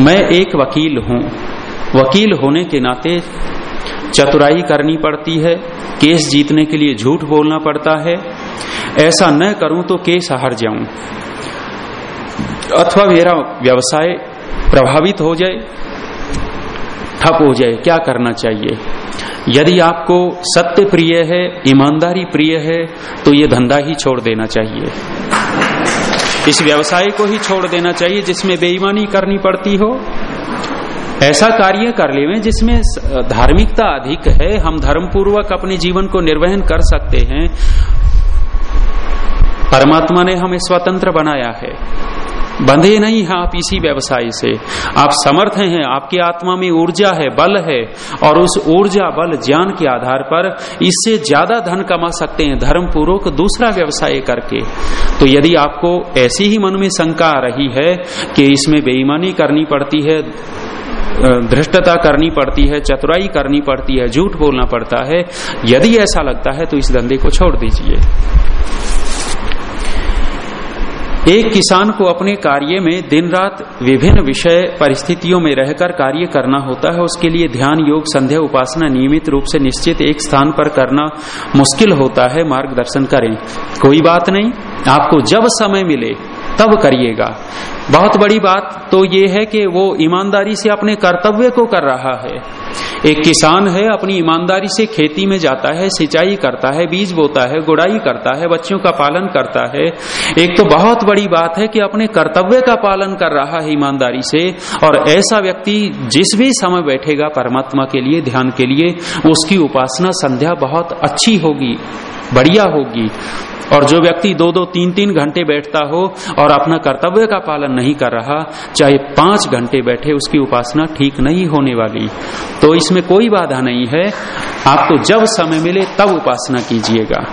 मैं एक वकील हूँ। वकील होने के नाते चतुराई करनी पड़ती है, केस जीतने के लिए झूठ बोलना पड़ता है। ऐसा न करूँ तो केस हार जाऊँ। अथवा मेरा व्यवसाय प्रभावित हो जाए, ठप हो जाए, क्या करना चाहिए? यदि आपको सत्य प्रिय है, ईमानदारी प्रिय है तो ये धंधा ही छोड़ देना चाहिए। इस व्यवसाय को ही छोड़ देना चाहिए जिसमें बेईमानी करनी पड़ती हो। ऐसा कार्य कर ले जिसमें धार्मिकता अधिक है, हम धर्म पूर्वक अपने जीवन को निर्वहन कर सकते हैं। परमात्मा ने हमें स्वतंत्र बनाया है। बंधे नहीं हैं आप इसी व्यवसाय से। आप समर्थ हैं, आपकी आत्मा में ऊर्जा है, बल है, और उस ऊर्जा, बल, ज्ञान के आधार पर इससे ज़्यादा धन कमा सकते हैं धर्म पूर्वक दूसरा व्यवसाय करके। तो यदि आपको ऐसी ही मन में शंका आ रही है कि इसमें बेईमानी करनी पड़ती है धृष्टता करनी पड़ती है, चतुराई करनी पड़ती है, झूठ बोलना पड़ता है, यदि ऐसा लगता है तो इस धंधे को छोड़ दीजिए। एक किसान को अपने कार्य में दिन रात विभिन्न विषय परिस्थितियों में रहकर कार्य करना होता है, उसके लिए ध्यान, योग, संध्या, उपासना नियमित रूप से निश्चित एक स्थान पर करना मुश्किल होता है। मार्गदर्शन करें। कोई बात नहीं। आपको जब समय मिले तब करिएगा। बहुत बड़ी बात तो ये है कि वो ईमानदारी से अपने कर्तव्य को कर रहा है। एक किसान है, अपनी ईमानदारी से खेती में जाता है, सिंचाई करता है, बीज बोता है, गुड़ाई करता है बच्चों का पालन करता है। एक तो बहुत बड़ी बात है कि अपने कर्तव्य का पालन कर रहा है ईमानदारी से, और ऐसा व्यक्ति जिस भी समय बैठेगा परमात्मा के लिए, ध्यान के लिए, उसकी उपासना संध्या बहुत अच्छी होगी, बढ़िया होगी। और जो व्यक्ति दो दो तीन तीन घंटे बैठता हो और अपना कर्तव्य का पालन नहीं कर रहा, चाहे पाँच घंटे बैठे, उसकी उपासना ठीक नहीं होने वाली। तो इसमें कोई बाधा नहीं है। आपको जब समय मिले, तब उपासना कीजिएगा।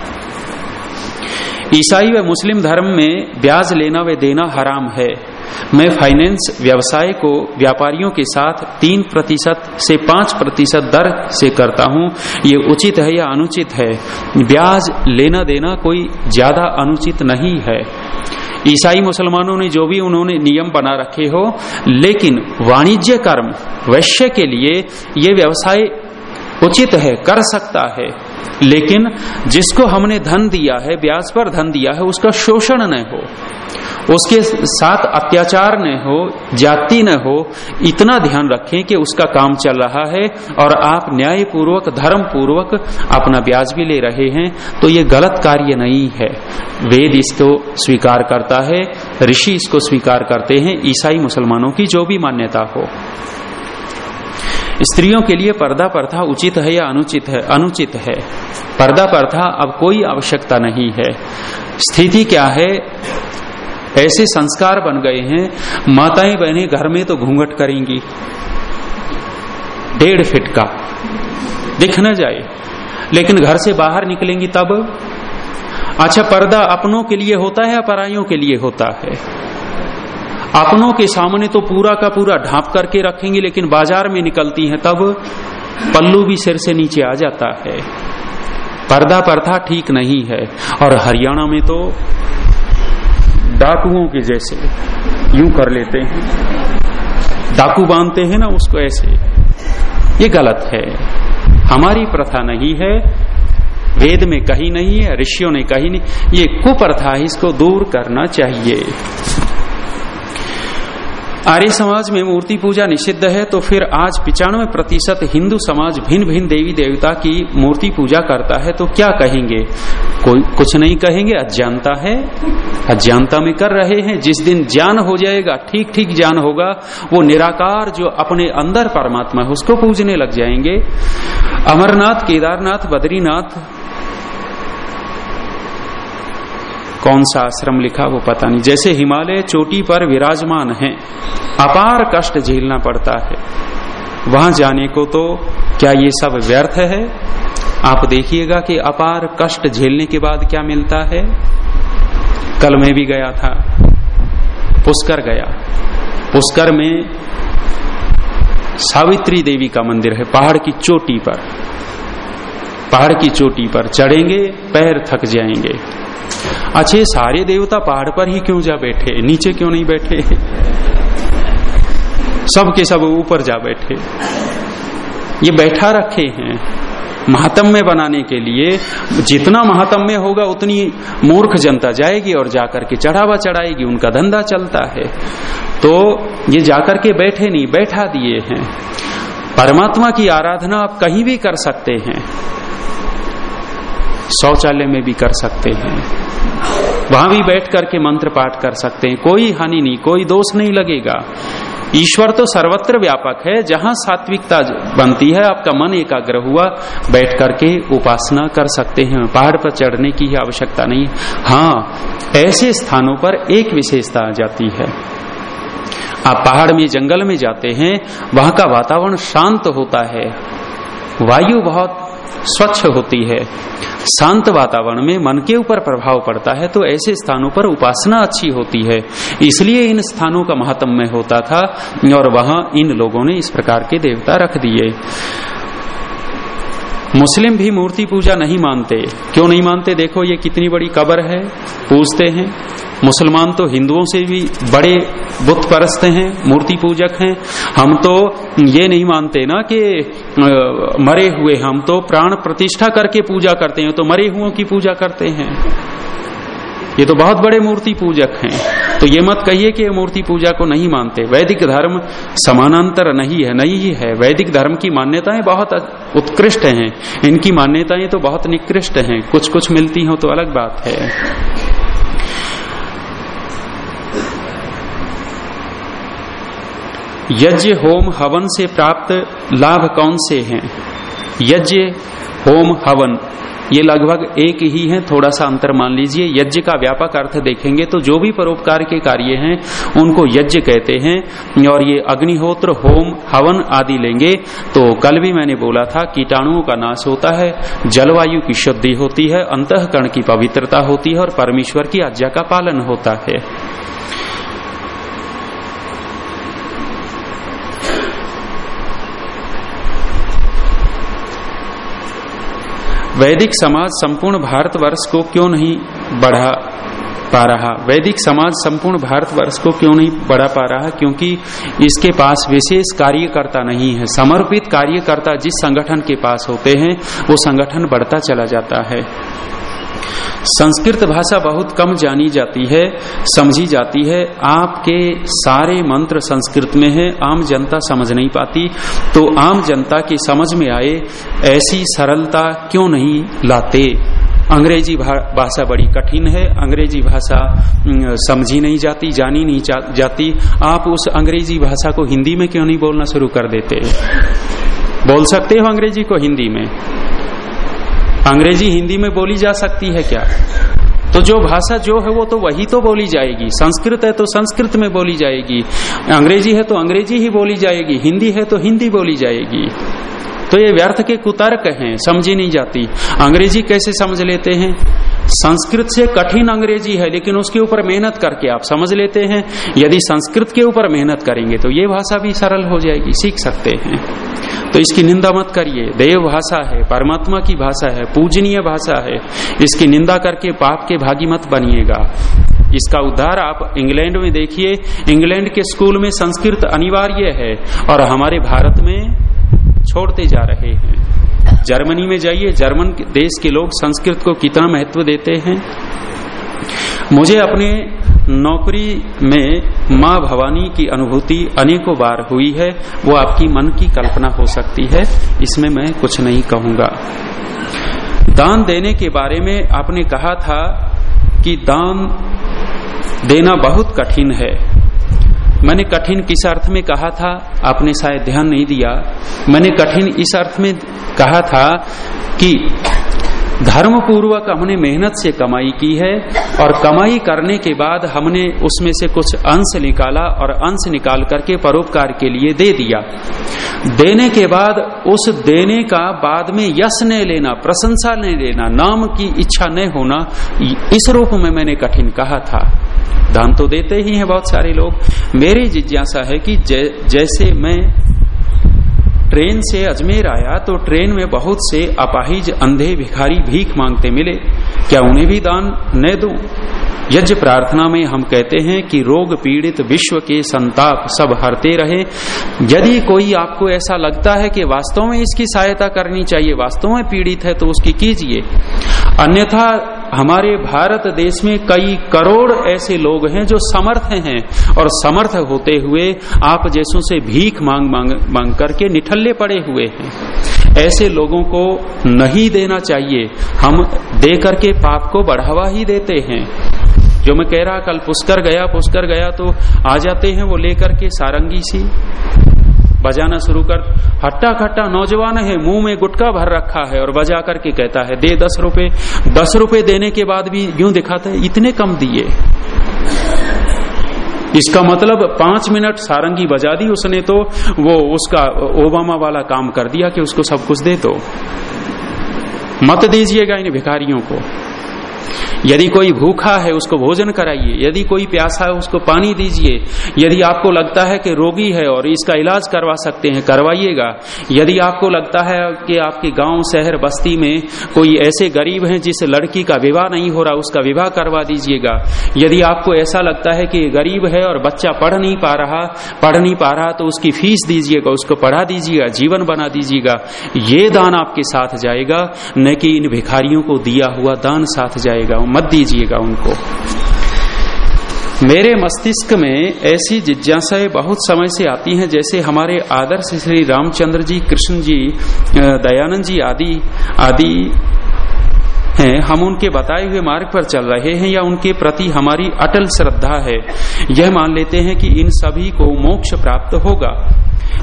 ईसाई व मुस्लिम धर्म में ब्याज लेना व देना हराम है। मैं फाइनेंस व्यवसाय को, व्यापारियों के साथ तीन प्रतिशत से पाँच प्रतिशत दर से करता हूँ। ये उचित है या अनुचित है? ब्याज लेना देना कोई ज़्यादा अनुचित नहीं है। ईसाई मुसलमानों ने जो भी उन्होंने नियम बना रखे हो, लेकिन वाणिज्य कर्म, वैश्य के लिए ये व्यवसाय उचित है, कर सकता है। लेकिन जिसको हमने धन दिया है, ब्याज पर धन दिया है, उसका शोषण न हो। उसके साथ अत्याचार न हो, जाति न हो, इतना ध्यान रखें कि उसका काम चल रहा है और आप न्याय पूर्वक धर्म पूर्वक अपना ब्याज भी ले रहे हैं। तो ये गलत कार्य नहीं है। वेद इसको स्वीकार करता है, ऋषि इसको स्वीकार करते हैं, ईसाई मुसलमानों की जो भी मान्यता हो। स्त्रियों के लिए पर्दा प्रथा उचित है या अनुचित है? अनुचित है। पर्दा प्रथा अब कोई आवश्यकता नहीं है। स्थिति क्या है? ऐसे संस्कार बन गए हैं, माताएँ बहनें घर में तो घूंघट करेंगी। डेढ़ फिट का। दिख न जाए। लेकिन घर से बाहर निकलेंगी तब? अच्छा पर्दा अपनों के लिए होता है या पराइयों के लिए होता है? अपनों के सामने तो पूरा का पूरा ढांप करके रखेंगे, लेकिन बाज़ार में निकलती हैं तब? पल्लू भी सिर से नीचे आ जाता है। पर्दा प्रथा ठीक नहीं है। और हरियाणा में तो डाकुओं के जैसे यूँ कर लेते हैं। डाकू बांधते हैं ना उसको ऐसे। ये गलत है। हमारी प्रथा नहीं है। वेद में कहीं नहीं है, ऋषियों ने कहीं नहीं। ये कुप्रथा इसको दूर करना चाहिए। आर्य समाज में मूर्ति पूजा निषिद्ध है तो फिर आज पिचानवे प्रतिशत हिंदू समाज भिन्न भिन्न देवी देवता की मूर्ति पूजा करता है तो क्या कहेंगे? कोई कुछ नहीं कहेंगे, अज्ञानता है। अज्ञानता में कर रहे हैं, जिस दिन ज्ञान हो जाएगा ठीक ठीक ज्ञान होगा, वो निराकार जो अपने अंदर परमात्मा है, उसको पूजने लग जाएँगे। अमरनाथ, केदारनाथ, बद्रीनाथ कौन सा आश्रम लिखा वो पता नहीं। जैसे हिमालय चोटी पर विराजमान है, अपार कष्ट झेलना पड़ता है। वहाँ जाने को तो क्या ये सब व्यर्थ है? आप देखिएगा कि अपार कष्ट झेलने के बाद क्या मिलता है? कल मैं भी गया था, पुष्कर गया। पुष्कर में सावित्री देवी का मंदिर है, पहाड़ की चोटी पर। पहाड़ की चोटी पर चढ़ेंगे, पैर थक जाएँगे। अच्छे सारे देवता पहाड़ पर ही क्यों जा बैठे? नीचे क्यों नहीं बैठे? सब के सब ऊपर जा बैठे। ये बैठा रखे हैं महात्म्य बनाने के लिए। जितना महात्म्य होगा, उतनी मूर्ख जनता जाएगी और जाकर के चढ़ावा चढ़ाएगी, उनका धंधा चलता है। तो ये जाकर के बैठे नहीं, बैठा दिए हैं। परमात्मा की आराधना आप कहीं भी कर सकते हैं। शौचालय में भी कर सकते हैं। वहाँ भी बैठ करके मंत्र पाठ कर सकते हैं। कोई हानि नहीं, कोई दोष नहीं लगेगा। ईश्वर तो सर्वत्र व्यापक है। जहाँ सात्विकता बनती है, आपका मन एकाग्र हुआ, बैठ करके उपासना कर सकते हैं। पहाड़ पर चढ़ने की ही आवश्यकता नहीं। हाँ ऐसे स्थानों पर एक विशेषता आ जाती है। आप पहाड़ में, जंगल में जाते हैं, वहाँ का वातावरण शांत होता है। वायु बहुत स्वच्छ होती है। शांत वातावरण में मन के ऊपर प्रभाव पड़ता है तो ऐसे स्थानों पर उपासना अच्छी होती है। इसलिए इन स्थानों का महात्म्य होता था और वहाँ इन लोगों ने इस प्रकार के देवता रख दिए। मुस्लिम भी मूर्ति पूजा नहीं मानते। क्यों नहीं मानते? देखो, ये कितनी बड़ी कबर है। पूजते हैं। मुसलमान तो हिंदुओं से भी बड़े बुत परस्त हैं, मूर्ति पूजक हैं। हम तो ये नहीं मानते ना कि मरे हुए। हम तो प्राण प्रतिष्ठा करके पूजा करते हैं। तो मरे हुओं की पूजा करते हैं। ये तो बहुत बड़े मूर्ति पूजक हैं। तो ये मत कहिए कि ये मूर्ति पूजा को नहीं मानते। वैदिक धर्म समानांतर नहीं है, नहीं ही है। वैदिक धर्म की मान्यताएँ बहुत उत्कृष्ट हैं। इनकी मान्यताएँ तो बहुत निकृष्ट हैं। कुछ कुछ मिलती हो तो अलग बात है। यज्ञ होम हवन से प्राप्त लाभ कौन से हैं? यज्ञ होम हवन। ये लगभग एक ही है, थोड़ा सा अंतर मान लीजिए। यज्ञ का व्यापक अर्थ देखेंगे तो जो भी परोपकार के कार्य हैं, उनको यज्ञ कहते हैं। और ये अग्निहोत्र, होम, हवन आदि लेंगे। तो कल भी मैंने बोला था, कीटाणुओं का नाश होता है, जलवायु की शुद्धि होती है, अंतकरण की पवित्रता होती है और परमेश्वर की आज्ञा का पालन होता है। वैदिक समाज संपूर्ण भारतवर्ष को क्यों नहीं बढ़ा पा रहा? वैदिक समाज संपूर्ण भारतवर्ष को क्यों नहीं बढ़ा पा रहा? क्योंकि इसके पास विशेष कार्यकर्ता नहीं है। समर्पित कार्यकर्ता जिस संगठन के पास होते हैं, वो संगठन बढ़ता चला जाता है। संस्कृत भाषा बहुत कम जानी जाती है, समझी जाती है। आपके सारे मंत्र संस्कृत में है, आम जनता समझ नहीं पाती। तो आम जनता की समझ में आए, ऐसी सरलता क्यों नहीं लाते? अंग्रेज़ी भाषा बड़ी कठिन है, अंग्रेज़ी भाषा समझी नहीं जाती, जानी नहीं जाती। आप उस अंग्रेज़ी भाषा को हिंदी में क्यों नहीं बोलना शुरू कर देते? बोल सकते हो अंग्रेज़ी को हिंदी में? अंग्रेज़ी हिंदी में बोली जा सकती है क्या? तो जो भाषा जो है वो तो वही तो बोली जाएगी। संस्कृत है तो संस्कृत में बोली जाएगी। अंग्रेज़ी है तो अंग्रेज़ी ही बोली जाएगी। हिंदी है तो हिंदी बोली जाएगी। तो ये व्यर्थ के कुतर्क हैं, समझी नहीं जाती। अंग्रेज़ी कैसे समझ लेते हैं? संस्कृत से कठिन अंग्रेज़ी है, लेकिन उसके ऊपर मेहनत करके आप समझ लेते हैं। यदि संस्कृत के ऊपर मेहनत करेंगे तो ये भाषा भी सरल हो जाएगी, सीख सकते हैं। तो इसकी निंदा मत करिए। देव भाषा है, परमात्मा की भाषा है, पूजनीय भाषा है। इसकी निंदा करके पाप के भागी मत बनिएगा। इसका उद्धार आप इंग्लैंड में देखिए। इंग्लैंड के स्कूल में संस्कृत अनिवार्य है, और हमारे भारत में छोड़ते जा रहे हैं। जर्मनी में जाइए, जर्मन देश के लोग संस्कृत को कितना महत्व देते हैं। मुझे अपने नौकरी में माँ भवानी की अनुभूति अनेकों बार हुई है, वो आपकी मन की कल्पना हो सकती है, इसमें मैं कुछ नहीं कहूँगा। दान देने के बारे में आपने कहा था कि दान देना बहुत कठिन है। मैंने कठिन किस अर्थ में कहा था? आपने शायद ध्यान नहीं दिया। मैंने कठिन इस अर्थ में कहा था कि धर्म पूर्वक हमने मेहनत से कमाई की है और कमाई करने के बाद हमने उसमें से कुछ अंश निकाला और अंश निकाल करके परोपकार के लिए दे दिया। देने के बाद उस देने का बाद में यश नहीं लेना, प्रशंसा नहीं लेना, नाम की इच्छा नहीं होना, इस रूप में मैंने कठिन कहा था। दान तो देते ही हैं बहुत सारे लोग। मेरी जिज्ञासा है कि जै, जैसे मैं ट्रेन से अजमेर आया तो ट्रेन में बहुत से अपाहिज अंधे भिखारी भीख मांगते मिले। क्या उन्हें भी दान न दूँ? यज्ञ प्रार्थना में हम कहते हैं कि रोग पीड़ित विश्व के संताप सब हरते रहे। यदि कोई आपको ऐसा लगता है कि वास्तव में इसकी सहायता करनी चाहिए वास्तव में पीड़ित है तो उसकी कीजिए। अन्यथा हमारे भारत देश में कई करोड़ ऐसे लोग हैं जो समर्थ हैं और समर्थ होते हुए आप जैसों से भीख मांग मांग मांग करके निठल्ले पड़े हुए हैं। ऐसे लोगों को नहीं देना चाहिए। हम दे करके पाप को बढ़ावा ही देते हैं। जो मैं कह रहा, कल पुष्कर गया पुष्कर गया तो आ जाते हैं वो लेकर के सारंगी सी। बजाना शुरू कर। हट्टा खट्टा नौजवान है, मुँह में गुटका भर रखा है और बजा करके कहता है, दे दस रुपए। दस रुपए देने के बाद भी यूँ दिखाता है, इतने कम दिए। इसका मतलब पाँच मिनट सारंगी बजा दी उसने तो वो उसका ओबामा वाला काम कर दिया कि उसको सब कुछ दे दो। मत दीजिएगा इन भिखारियों को। यदि कोई भूखा है, उसको भोजन कराइए। यदि कोई प्यासा है, उसको पानी दीजिए। यदि आपको लगता है कि रोगी है और इसका इलाज करवा सकते हैं, करवाइएगा। यदि आपको लगता है कि आपके गाँव, शहर, बस्ती में कोई ऐसे गरीब हैं जिस लड़की का विवाह नहीं हो रहा, उसका विवाह करवा दीजिएगा। यदि आपको ऐसा लगता है कि गरीब है और बच्चा पढ़ नहीं पा रहा, पढ़ नहीं पा रहा तो उसकी फ़ीस दीजिएगा, उसको पढ़ा दीजिएगा, जीवन बना दीजिएगा। ये दान आपके साथ जाएगा, न कि इन भिखारियों को दिया हुआ दान साथ जाएगा। मत दीजिएगा उनको। मेरे मस्तिष्क में ऐसी जिज्ञासाएँ बहुत समय से आती हैं, जैसे हमारे आदर्श श्री रामचंद्र जी, कृष्ण जी दयानंद जी आदि आदि हैं, हम उनके बताए हुए मार्ग पर चल रहे हैं या उनके प्रति हमारी अटल श्रद्धा है। यह मान लेते हैं कि इन सभी को मोक्ष प्राप्त होगा।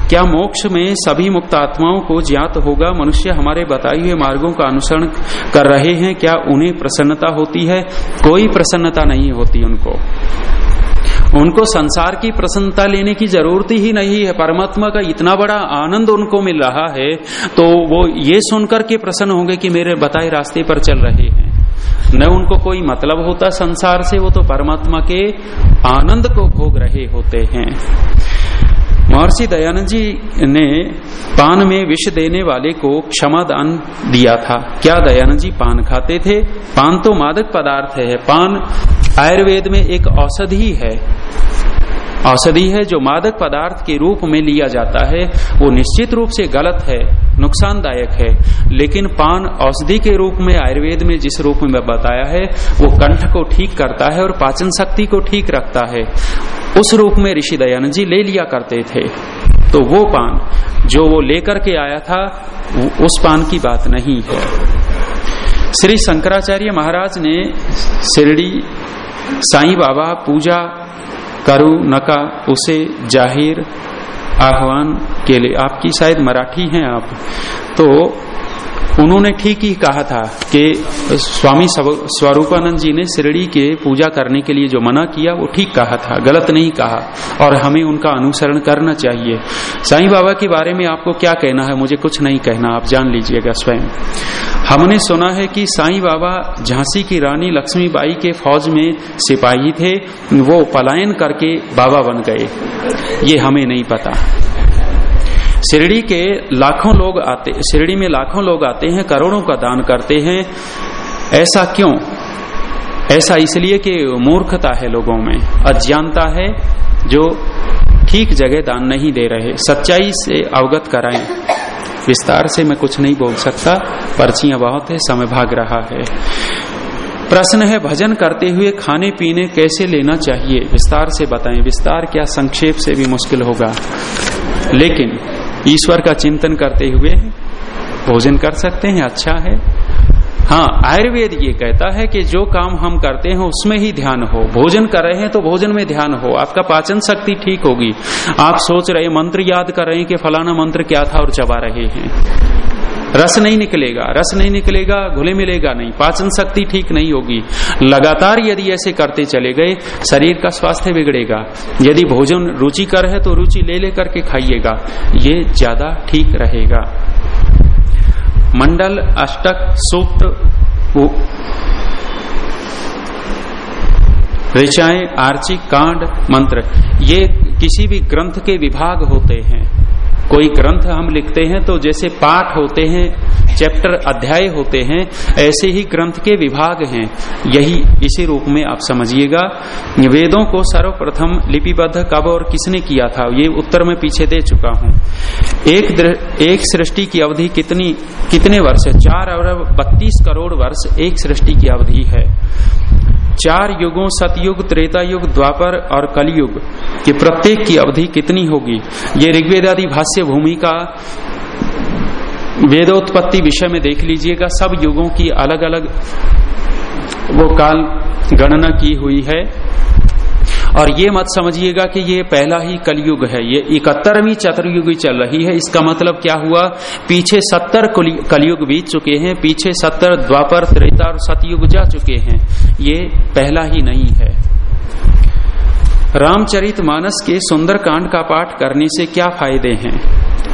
क्या मोक्ष में सभी मुक्त आत्माओं को ज्ञात होगा? मनुष्य हमारे बताए हुए मार्गों का अनुसरण कर रहे हैं। क्या उन्हें प्रसन्नता होती है? कोई प्रसन्नता नहीं होती उनको। उनको संसार की प्रसन्नता लेने की ज़रूरत ही नहीं है। परमात्मा का इतना बड़ा आनंद उनको मिल रहा है तो वो ये सुनकर के प्रसन्न होंगे कि मेरे बताए रास्ते पर चल रहे हैं। न उनको कोई मतलब होता संसार से, वो तो परमात्मा के आनंद को भोग रहे होते हैं। महर्षि दयानंद जी ने पान में विष देने वाले को क्षमा दान दिया था। क्या दयानंद जी पान खाते थे? पान तो मादक पदार्थ है। पान आयुर्वेद में एक औषधि है औषधि है जो मादक पदार्थ के रूप में लिया जाता है, वो निश्चित रूप से गलत है, नुकसानदायक है। लेकिन पान औषधि के रूप में, आयुर्वेद में जिस रूप में बताया है, वो कंठ को ठीक करता है और पाचन शक्ति को ठीक रखता है। उस रूप में ऋषि दयानंद जी ले लिया करते थे। तो वो पान, जो वो लेकर के आया था उस पान की बात नहीं है। श्री शंकराचार्य महाराज ने शिरडी, साईं बाबा पूजा करू नका उसे ज़ाहिर आह्वान के लिए। आपकी शायद मराठी हैं आप। तो उन्होंने ठीक ही कहा था कि स्वामी स्वरूपानंद जी ने शिरडी के पूजा करने के लिए जो मना किया, वो ठीक कहा था, गलत नहीं कहा। और हमें उनका अनुसरण करना चाहिए। साईं बाबा के बारे में आपको क्या कहना है? मुझे कुछ नहीं कहना, आप जान लीजिएगा स्वयं। हमने सुना है कि साईं बाबा झांसी की रानी लक्ष्मीबाई के फौज में सिपाही थे, वो पलायन करके बाबा बन गए। ये हमें नहीं पता। शिरडी के लाखों लोग आते, शिरडी में लाखों लोग आते हैं, करोड़ों का दान करते हैं। ऐसा क्यों? ऐसा इसलिए कि मूर्खता है लोगों में, अज्ञानता है, जो ठीक जगह दान नहीं दे रहे। सच्चाई से अवगत कराएँ। विस्तार से मैं कुछ नहीं बोल सकता, पर्चियाँ बहुत है, समय भाग रहा है। प्रश्न है, भजन करते हुए खाने पीने कैसे लेना चाहिए? विस्तार से बताएँ। विस्तार क्या संक्षेप से भी मुश्किल होगा। लेकिन ईश्वर का चिंतन करते हुए भोजन कर सकते हैं अच्छा है। हाँ आयुर्वेद ये कहता है कि जो काम हम करते हैं, उसमें ही ध्यान हो। भोजन कर रहे हैं तो भोजन में ध्यान हो। आपका पाचन शक्ति ठीक होगी। आप सोच रहे मंत्र याद कर रहे हैं कि फलाना मंत्र क्या था और चबा रहे हैं। रस नहीं निकलेगा, रस नहीं निकलेगा, घुले मिलेगा नहीं, पाचन शक्ति ठीक नहीं होगी। लगातार यदि ऐसे करते चले गए, शरीर का स्वास्थ्य बिगड़ेगा। यदि भोजन रुचिकर है तो रुचि ले लेकर के खाइएगा, ये ज़्यादा ठीक रहेगा। मंडल अष्टक सूक्त ऋचाएँ आर्चिक कांड, मंत्र, ये किसी भी ग्रंथ के विभाग होते हैं। कोई ग्रंथ हम लिखते हैं तो जैसे पाठ होते हैं, चैप्टर अध्याय होते हैं, ऐसे ही ग्रंथ के विभाग हैं। यही इसी रूप में आप समझिएगा। वेदों को सर्वप्रथम लिपिबद्ध कब और किसने किया था? ये उत्तर में पीछे दे चुका हूँ। एक एक सृष्टि की अवधि कितनी, कितने वर्ष? है चार अरब बत्तीस करोड़ वर्ष एक सृष्टि की अवधि है। चार युगों, सतयुग त्रेता युग द्वापर और कलयुग के प्रत्येक की अवधि कितनी होगी? ये ऋग्वेद आदि भाष्य भूमि का वेदोत्पत्ति विषय में देख लीजिएगा। सब युगों की अलग अलग वो काल गणना की हुई है। और ये मत समझिएगा कि ये पहला ही कलयुग है, ये इकहत्तरवीं चतुर्युग चल रही है। इसका मतलब क्या हुआ? पीछे सत्तर कलयुग बीत चुके हैं, पीछे सत्तर द्वापर त्रेता और सतयुग जा चुके हैं। ये पहला ही नहीं है। रामचरित मानस के सुंदर कांड का पाठ करने से क्या फ़ायदे हैं?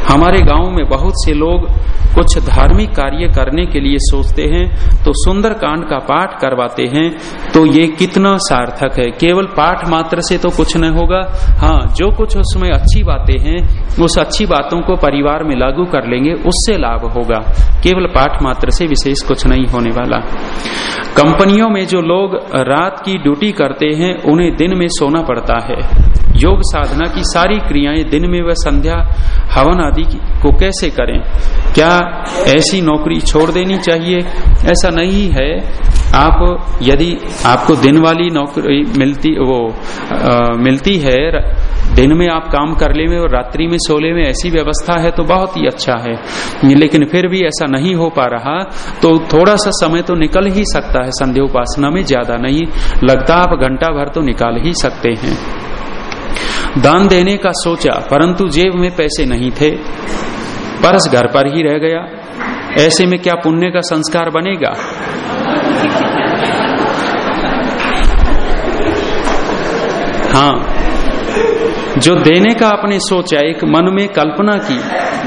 हमारे गाँव में बहुत से लोग कुछ धार्मिक कार्य करने के लिए सोचते हैं तो सुंदर कांड का पाठ करवाते हैं तो ये कितना सार्थक है। केवल पाठ मात्र से तो कुछ नहीं होगा। हाँ जो कुछ उसमें अच्छी बातें हैं, उस अच्छी बातों को परिवार में लागू कर लेंगे, उससे लाभ होगा। केवल पाठ मात्र से विशेष कुछ नहीं होने वाला। कंपनियों में जो लोग रात की ड्यूटी करते हैं, उन्हें दिन में सोना पड़ता है। योग साधना की सारी क्रियाएँ दिन में व संध्या हवन आदि को कैसे करें? क्या ऐसी नौकरी छोड़ देनी चाहिए? ऐसा नहीं है। आप यदि आपको दिन वाली नौकरी मिलती वो आ, मिलती है दिन में आप काम कर ले में और रात्रि में सोले में ऐसी व्यवस्था है तो बहुत ही अच्छा है। लेकिन फिर भी ऐसा नहीं हो पा रहा तो थोड़ा सा समय तो निकल ही सकता है संध्या उपासना में ज़्यादा नहीं। लगता आप घंटा भर तो निकाल ही सकते हैं। दान देने का सोचा, परंतु जेब में पैसे नहीं थे। परस घर पर ही रह गया। ऐसे में क्या पुण्य का संस्कार बनेगा? हाँ जो देने का आपने सोचा, एक मन में कल्पना की,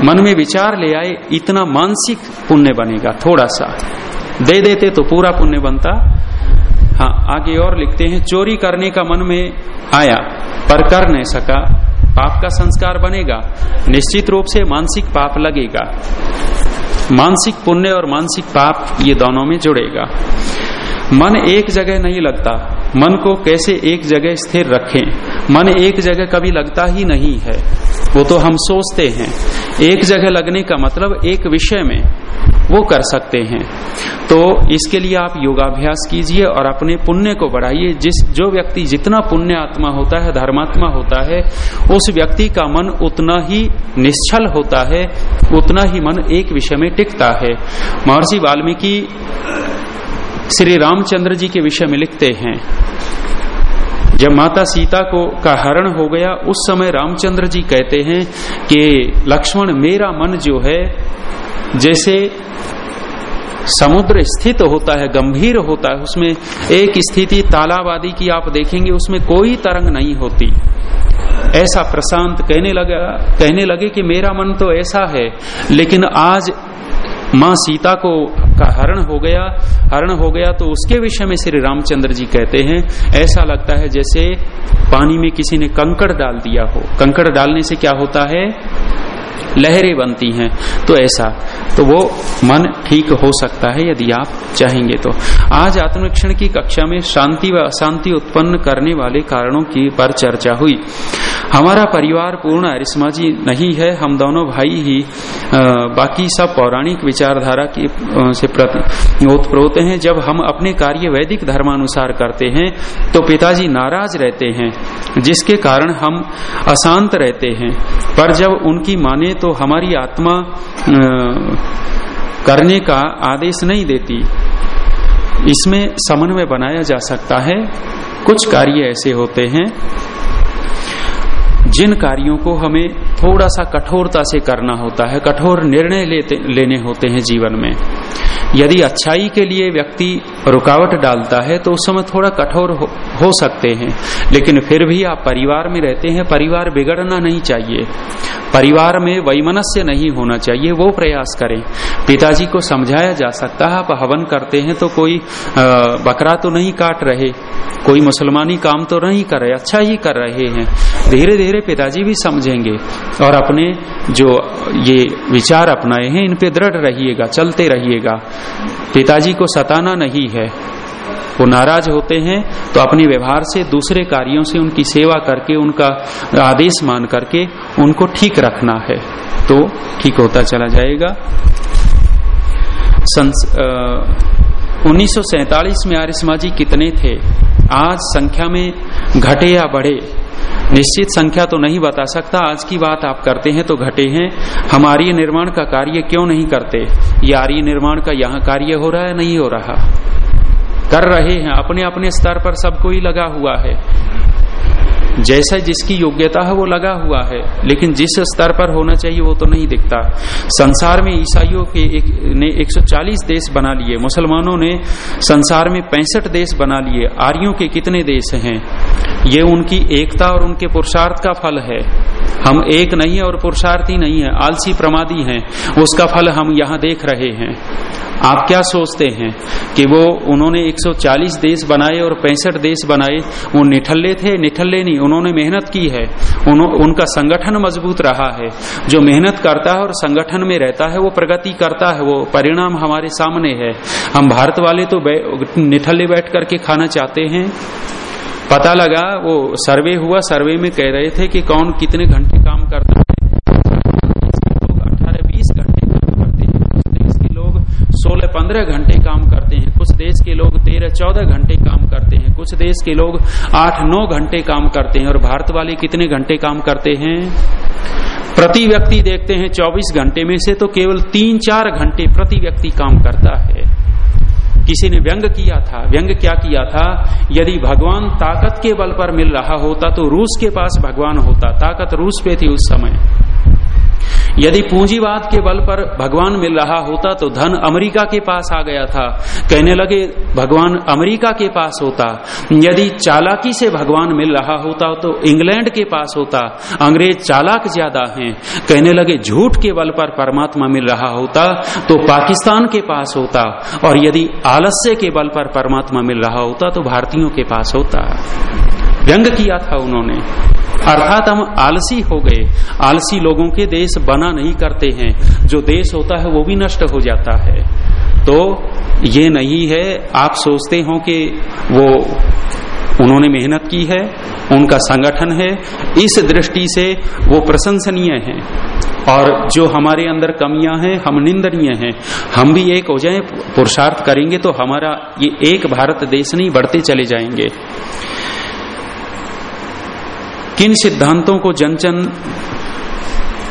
मन में विचार ले आए, इतना मानसिक पुण्य बनेगा थोड़ा सा दे देते तो पूरा पुण्य बनता। हाँ आगे और लिखते हैं, चोरी करने का मन में आया, पर कर नहीं सका। पाप का संस्कार बनेगा। निश्चित रूप से मानसिक पाप लगेगा। मानसिक पुण्य और मानसिक पाप ये दोनों में जुड़ेगा। मन एक जगह नहीं लगता। मन को कैसे एक जगह स्थिर रखें? मन एक जगह कभी लगता ही नहीं है। वो तो हम सोचते हैं। एक जगह लगने का मतलब एक विषय में। वो कर सकते हैं। तो इसके लिए आप योगाभ्यास कीजिए और अपने पुण्य को बढ़ाइए। जिस, जो व्यक्ति जितना पुण्य आत्मा होता है, धर्मात्मा होता है, उस व्यक्ति का मन उतना ही निश्चल होता है, उतना ही मन एक विषय में टिकता है। महर्षि वाल्मीकि श्री रामचंद्र जी के विषय में लिखते हैं जब माता सीता को का हरण हो गया, उस समय रामचंद्र जी कहते हैं कि, लक्ष्मण, मेरा मन जो है, जैसे समुद्र स्थित होता है, गंभीर होता है, उसमें एक स्थिति तालाब आदि की आप देखेंगे, उसमें कोई तरंग नहीं होती। ऐसा प्रशांत कहने लगा, कहने लगे कि मेरा मन तो ऐसा है, लेकिन आज माँ सीता को का हरण हो गया, हरण हो गया तो उसके विषय में श्री रामचंद्र जी कहते हैं, ऐसा लगता है जैसे पानी में किसी ने कंकड़ डाल दिया हो। कंकड़ डालने से क्या होता है? लहरें बनती हैं। तो ऐसा तो वो मन ठीक हो सकता है यदि आप चाहेंगे तो। आज आत्मरक्षण की कक्षा में शांति व अशांति उत्पन्न करने वाले कारणों की पर चर्चा हुई। हमारा परिवार पूर्ण अरिश्मा जी नहीं है हम दोनों भाई ही आ, बाकी सब पौराणिक विचारधारा की से ओतप्रोत हैं। जब हम अपने कार्य वैदिक धर्मानुसार करते हैं तो पिताजी नाराज़ रहते हैं जिसके कारण हम अशांत रहते हैं। पर जब उनकी माने तो हमारी आत्मा करने का आदेश नहीं देती। इसमें समन्वय बनाया जा सकता है। कुछ कार्य ऐसे होते हैं जिन कार्यों को हमें थोड़ा सा कठोरता से करना होता है, कठोर निर्णय लेते, लेने होते हैं जीवन में। यदि अच्छाई के लिए व्यक्ति रुकावट डालता है तो उस समय थोड़ा कठोर हो, हो सकते हैं। लेकिन फिर भी आप परिवार में रहते हैं परिवार बिगड़ना नहीं चाहिए। परिवार में वैमनस्य नहीं होना चाहिए वो प्रयास करें। पिताजी को समझाया जा सकता है आप हवन करते हैं तो कोई बकरा तो नहीं काट रहे कोई मुसलमानी काम तो नहीं कर रहे अच्छा ही कर रहे हैं। धीरे धीरे पिताजी भी समझेंगे और अपने जो ये विचार अपनाए हैं इन पे दृढ़ रहिएगा चलते रहिएगा। पिताजी को सताना नहीं है। वो नाराज़ होते हैं तो अपने व्यवहार से, दूसरे कार्यों से उनकी सेवा करके, उनका आदेश मान करके उनको ठीक रखना है। तो ठीक होता चला जाएगा। उन्नीस में आर्य समाजी कितने थे? आज संख्या में घटे या बढ़े? निश्चित संख्या तो नहीं बता सकता, आज की बात आप करते हैं तो घटे हैं। हम आर्य निर्माण का कार्य क्यों नहीं करते? ये आर्य निर्माण का यहाँ कार्य हो रहा है, नहीं हो रहा? कर रहे हैं अपने अपने स्तर पर सबको ही लगा हुआ है। जैसा जिसकी योग्यता है वो लगा हुआ है लेकिन जिस स्तर पर होना चाहिए वो तो नहीं दिखता। संसार में ईसाइयों के एक, ने 140 देश बना लिए मुसलमानों ने संसार में पैंसठ देश बना लिए। आर्यों के कितने देश हैं? ये उनकी एकता और उनके पुरुषार्थ का फल है। हम एक नहीं है और पुरुषार्थी नहीं है आलसी प्रमादी हैं। उसका फल हम यहाँ देख रहे हैं। आप क्या सोचते हैं कि वो उन्होंने 140 देश बनाए और पैंसठ देश बनाए? वो निठल्ले थे निठल्ले नहीं उन्होंने मेहनत की है। उन, उनका संगठन मज़बूत रहा है। जो मेहनत करता है और संगठन में रहता है वो प्रगति करता है वो परिणाम हमारे सामने है। हम भारत वाले तो निठल्ले बैठ करके खाना चाहते हैं। पता लगा वो सर्वे हुआ सर्वे में कह रहे थे कि कौन कितने घंटे काम करता सोलह पंद्रह घंटे काम करते हैं। कुछ देश के लोग तेरह चौदह घंटे काम करते हैं। कुछ देश के लोग आठ नौ घंटे काम करते हैं। और भारत वाले कितने घंटे काम करते हैं? प्रति व्यक्ति देखते हैं 24 घंटे में से तो केवल तीन चार घंटे प्रति व्यक्ति काम करता है। किसी ने व्यंग किया था। व्यंग क्या किया था? यदि भगवान ताकत के बल पर मिल रहा होता तो रूस के पास भगवान होता। ताकत रूस पे थी उस समय। यदि पूंजीवाद के बल पर भगवान मिल रहा होता तो धन अमेरिका के पास आ गया था। कहने लगे, भगवान अमेरिका के पास होता। यदि चालाकी से भगवान मिल रहा होता तो इंग्लैंड के पास होता। अंग्रेज़ चालाक ज़्यादा हैं। कहने लगे, झूठ के बल पर परमात्मा मिल रहा होता तो पाकिस्तान के पास होता। और यदि आलस्य के बल पर परमात्मा मिल रहा होता तो भारतीयों के पास होता। व्यंग किया था उन्होंने। अर्थात हम आलसी हो गए। आलसी लोगों के देश बना नहीं करते हैं। जो देश होता है, वो भी नष्ट हो जाता है। तो ये नहीं है। आप सोचते हो कि वो उन्होंने मेहनत की है, उनका संगठन है। इस दृष्टि से वो प्रशंसनीय है। और जो हमारे अंदर कमियाँ हैं, हम निंदनीय हैं। हम भी एक हो जाए, पुरुषार्थ करेंगे तो हमारा ये एक भारत देश नहीं, बढ़ते चले जाएँगे। किन सिद्धांतों को जन जन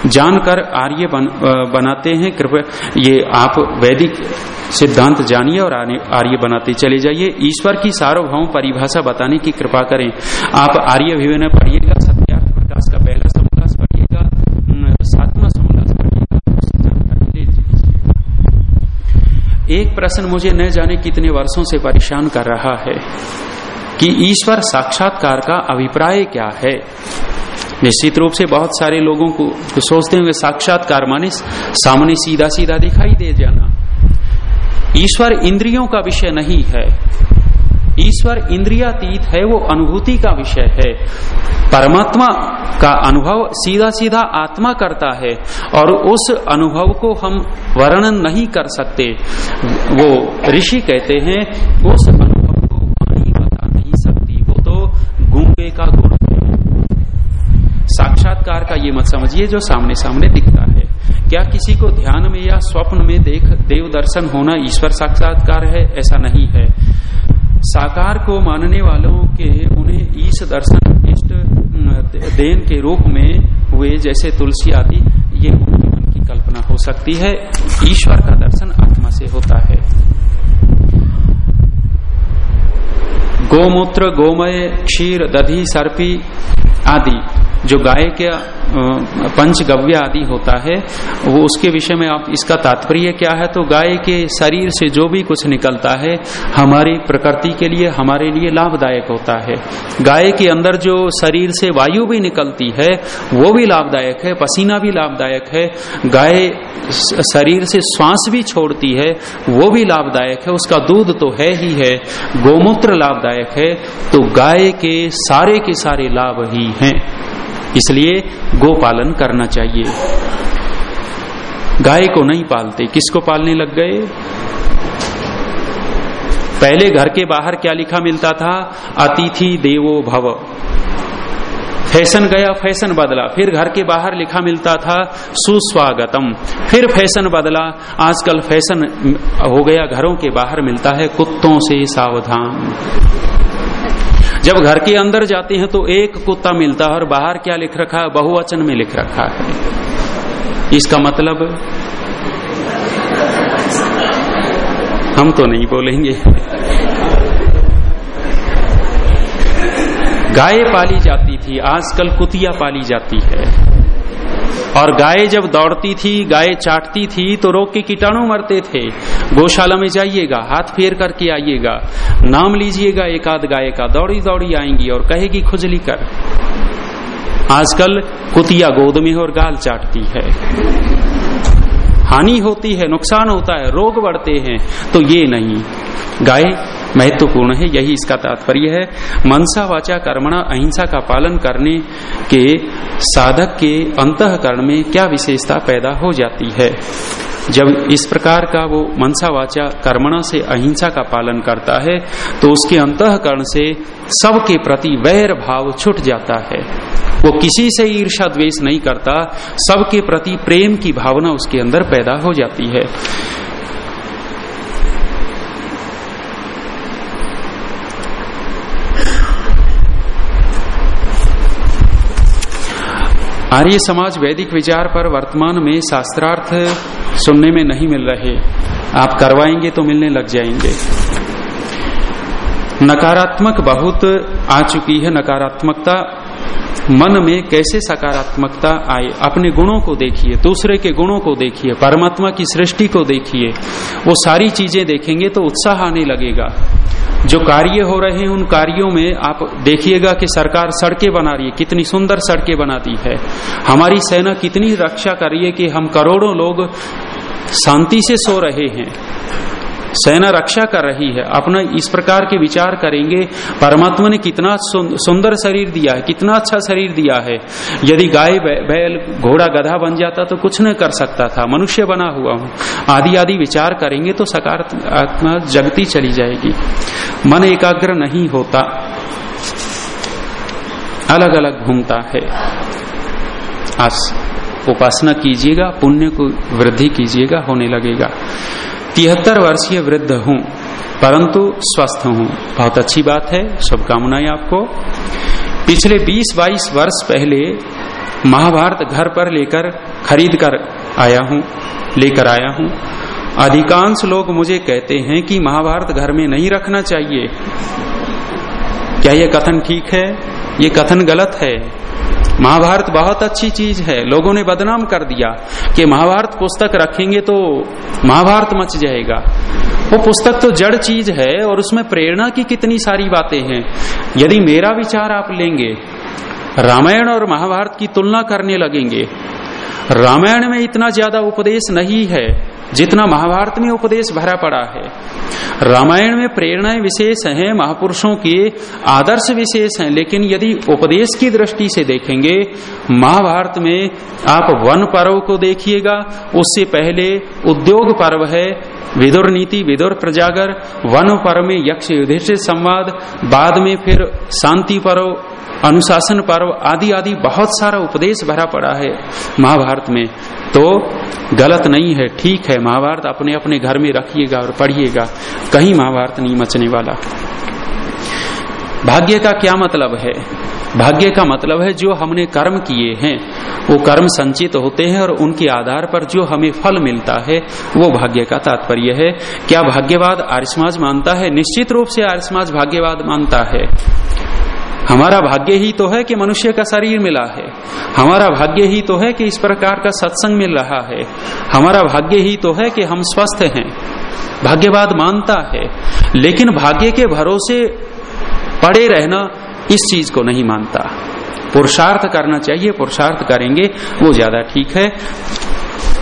जानकर आर्य बन, बनाते हैं? कृपया ये आप वैदिक सिद्धांत जानिए और आर्य बनाते चले जाइए। ईश्वर की सार्वभौम परिभाषा बताने की कृपा करें। आप आर्य विवरण पढ़िएगा सत्यार्थ प्रकाश का पहला समोल्लास पढ़िएगा सातवा समोल्लास पढ़िएगा एक प्रश्न मुझे न जाने कितने वर्षों से परेशान कर रहा है। कि ईश्वर साक्षात्कार का अभिप्राय क्या है? निश्चित रूप से बहुत सारे लोगों को सोचते हुए साक्षात्कार माने सामने सीधा सीधा दिखाई दे जाना। ईश्वर इंद्रियों का विषय नहीं है। ईश्वर इंद्रियातीत है, वो अनुभूति का विषय है। परमात्मा का अनुभव सीधा सीधा आत्मा करता है, और उस अनुभव को हम वर्णन नहीं कर सकते। वो ऋषि कहते हैं, उस गूँगे का गुण है साक्षात्कार का ये मत समझिए जो सामने सामने दिखता है। क्या किसी को ध्यान में या स्वप्न में देख, देव दर्शन होना ईश्वर साक्षात्कार है? ऐसा नहीं है। साकार को मानने वालों के, उन्हें ईश दर्शन, इष्ट देन के रूप में हुए जैसे तुलसी आदि, ये मन की कल्पना हो सकती है। ईश्वर का दर्शन आत्मा से होता है। गोमूत्र, गोमय, क्षीर, दधी, सर्पी आदि। जो गाय के पंचगव्य आदि होता है, वो उसके विषय में आप, इसका तात्पर्य क्या है? तो गाय के शरीर से जो भी कुछ निकलता है, हमारी प्रकृति के लिए, हमारे लिए लाभदायक होता है। गाय के अंदर जो शरीर से वायु भी निकलती है, वो भी लाभदायक है, पसीना भी लाभदायक है। गाय शरीर से श्वास भी छोड़ती है, वो भी लाभदायक है। उसका दूध तो है ही है, गोमूत्र लाभदायक है। तो गाय के सारे के सारे लाभ ही हैं। इसलिए गो पालन करना चाहिए। गाय को नहीं पालते, किसको पालने लग गए? पहले घर के बाहर क्या लिखा मिलता था? अतिथि देवो भव। फ़ैशन गया, फ़ैशन बदला, फिर घर के बाहर लिखा मिलता था, सुस्वागतम। फिर फ़ैशन बदला, आजकल फ़ैशन हो गया, घरों के बाहर मिलता है, कुत्तों से सावधान। जब घर के अंदर जाते हैं तो एक कुत्ता मिलता है और बाहर क्या लिख रखा है? बहुवचन में लिख रखा है। इसका मतलब हम तो नहीं बोलेंगे। गाय पाली जाती थी, आजकल कुतिया पाली जाती है। और गाय जब दौड़ती थी, गाय चाटती थी तो रोग के कीटाणु मरते थे। गौशाला में जाइएगा, हाथ फेर करके आइएगा। नाम लीजिएगा एक आध गाय का, दौड़ी दौड़ी आएँगी और कहेगी, खुजली कर। आजकल कुतिया गोद में और गाल चाटती है। हानि होती है, नुकसान होता है, रोग बढ़ते हैं तो ये नहीं। गाय महत्वपूर्ण है, यही इसका तात्पर्य है। मनसा वाचा कर्मणा, अहिंसा का पालन करने के साधक के अंतकरण में क्या विशेषता पैदा हो जाती है? जब इस प्रकार का वो मनसा वाचा कर्मणा से अहिंसा का पालन करता है तो उसके अंतकरण से सबके प्रति वैर भाव छुट जाता है। वो किसी से ईर्षा द्वेष नहीं करता, सबके प्रति प्रेम की भावना उसके अंदर पैदा हो जाती है। आर्य समाज वैदिक विचार पर वर्तमान में शास्त्रार्थ सुनने में नहीं मिल रहे। आप करवाएँगे तो मिलने लग जाएँगे। नकारात्मक बहुत आ चुकी है नकारात्मकता। मन में कैसे सकारात्मकता आए, अपने गुणों को देखिए, दूसरे के गुणों को देखिए, परमात्मा की सृष्टि को देखिए, वो सारी चीज़ें देखेंगे तो उत्साह आने लगेगा। जो कार्य हो रहे हैं उन कार्यों में आप देखिएगा कि सरकार सड़कें बना रही है, कितनी सुंदर सड़कें बनाती है। हमारी सेना कितनी रक्षा कर रही है कि हम करोड़ों लोग शांति से सो रहे हैं। सेना रक्षा कर रही है, अपना इस प्रकार के विचार करेंगे। परमात्मा ने कितना सुंदर शरीर दिया है, कितना अच्छा शरीर दिया है। यदि गाय बैल, घोड़ा, गधा बन जाता तो कुछ न कर सकता था, मनुष्य बना हुआ हूँ। आदि आदि विचार करेंगे तो सकारात्मक जगती चली जाएगी। मन एकाग्र नहीं होता। अलग अलग घूमता है। उपासना कीजिएगा, पुण्य को वृद्धि कीजिएगा, होने लगेगा। तिहत्तर वर्षीय वृद्ध हूँ, परंतु स्वस्थ हूँ। बहुत अच्छी बात है, शुभकामनाएँ आपको। पिछले 20-22 वर्ष पहले महाभारत घर पर लेकर खरीद कर आया हूँ, लेकर आया हूँ। अधिकांश लोग मुझे कहते हैं कि महाभारत घर में नहीं रखना चाहिए। क्या यह कथन ठीक है? ये कथन गलत है? महाभारत बहुत अच्छी चीज़ है। लोगों ने बदनाम कर दिया कि महाभारत पुस्तक रखेंगे तो महाभारत मच जाएगा। वो पुस्तक तो जड़ चीज़ है और उसमें प्रेरणा की कितनी सारी बातें हैं। यदि मेरा विचार आप लेंगे, रामायण और महाभारत की तुलना करने लगेंगे। रामायण में इतना ज़्यादा उपदेश नहीं है। जितना महाभारत में उपदेश भरा पड़ा है। रामायण में प्रेरणाएँ विशेष हैं, महापुरुषों के आदर्श विशेष हैं, लेकिन यदि उपदेश की दृष्टि से देखेंगे, महाभारत में आप वन पर्व को देखिएगा, उससे पहले उद्योग पर्व है, विदुर नीति, विदुर प्रजागर, वन पर्व में यक्ष युधिष्ठिर संवाद, बाद में फिर शांति पर्व अनुशासन पर्व आदि आदि बहुत सारा उपदेश भरा पड़ा है महाभारत में। तो गलत नहीं है, ठीक है, महाभारत अपने अपने घर में रखिएगा और पढ़िएगा। कहीं महाभारत नहीं मचने वाला। भाग्य का क्या मतलब है? भाग्य का मतलब है जो हमने कर्म किए हैं, वो कर्म संचित होते हैं और उनके आधार पर जो हमें फल मिलता है, वो भाग्य का तात्पर्य है। क्या भाग्यवाद आर्य मानता है? निश्चित रूप से आर्य समाज भाग्यवाद मानता है। हमारा भाग्य ही तो है कि मनुष्य का शरीर मिला है। हमारा भाग्य ही तो है कि इस प्रकार का सत्संग मिल रहा है। हमारा भाग्य ही तो है कि हम स्वस्थ हैं। भाग्यवाद मानता है, लेकिन भाग्य के भरोसे पड़े रहना इस चीज़ को नहीं मानता। पुरुषार्थ करना चाहिए, पुरुषार्थ करेंगे, वो ज़्यादा ठीक है।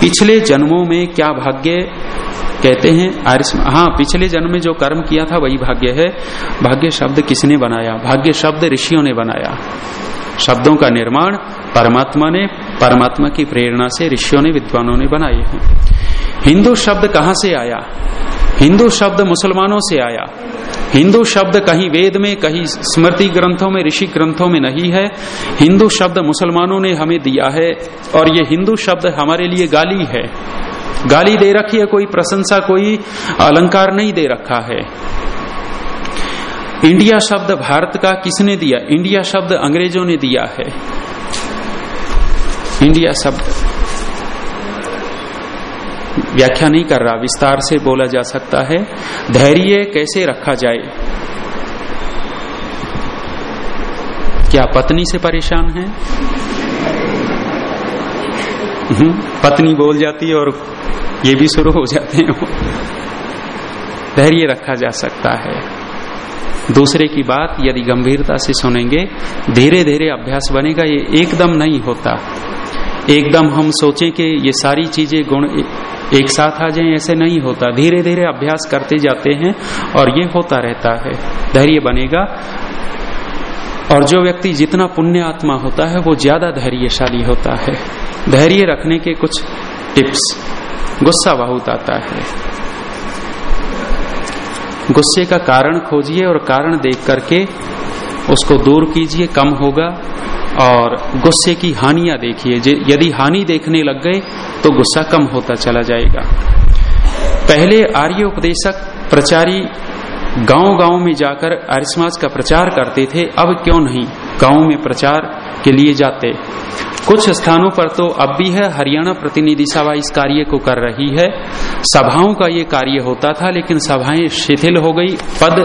पिछले जन्मों में क्या भाग्य कहते हैं? आर्स हाँ पिछले जन्म में जो कर्म किया था वही भाग्य है। भाग्य शब्द किसने बनाया? भाग्य शब्द ऋषियों ने बनाया। शब्दों का निर्माण परमात्मा ने, परमात्मा की प्रेरणा से ऋषियों ने, विद्वानों ने बनाए हैं। हिंदू शब्द कहाँ से आया? हिंदू शब्द मुसलमानों से आया। हिंदू शब्द कहीं वेद में, कहीं स्मृति ग्रंथों में, ऋषि ग्रंथों में नहीं है। हिंदू शब्द मुसलमानों ने हमें दिया है और ये हिंदू शब्द हमारे लिए गाली है। गाली दे रखी है कोई, प्रशंसा, कोई अलंकार नहीं दे रखा है। इंडिया शब्द भारत का किसने दिया? इंडिया शब्द अंग्रेज़ों ने दिया है। इंडिया शब्द व्याख्या नहीं कर रहा विस्तार से बोला जा सकता है धैर्य कैसे रखा जाए? क्या पत्नी से परेशान है? हम्म, पत्नी बोल जाती है और ये भी शुरू हो जाते हैं। धैर्य रखा जा सकता है। दूसरे की बात यदि गंभीरता से सुनेंगे धीरे धीरे अभ्यास बनेगा ये एकदम नहीं होता। एकदम हम सोचें कि ये सारी चीज़ें गुण एक साथ आ जाए, ऐसे नहीं होता। धीरे धीरे अभ्यास करते जाते हैं और ये होता रहता है। धैर्य बनेगा। और जो व्यक्ति जितना पुण्य आत्मा होता है, वो ज़्यादा धैर्यशाली होता है। धैर्य रखने के कुछ टिप्स। गुस्सा बहुत आता है। गुस्से का कारण खोजिए और कारण देख करके उसको दूर कीजिए। कम होगा। और गुस्से की हानियाँ देखिए। यदि हानि देखने लग गए तो गुस्सा कम होता चला जाएगा। पहले आर्य उपदेशक प्रचारी गाँव गाँव में जाकर आर्य समाज का प्रचार करते थे। अब क्यों नहीं? गाँव में प्रचार के लिए जाते। कुछ स्थानों पर तो अब भी है। हरियाणा प्रतिनिधि सभा इस कार्य को कर रही है। सभाओं का ये कार्य होता था, लेकिन सभाएँ शिथिल हो गई। पद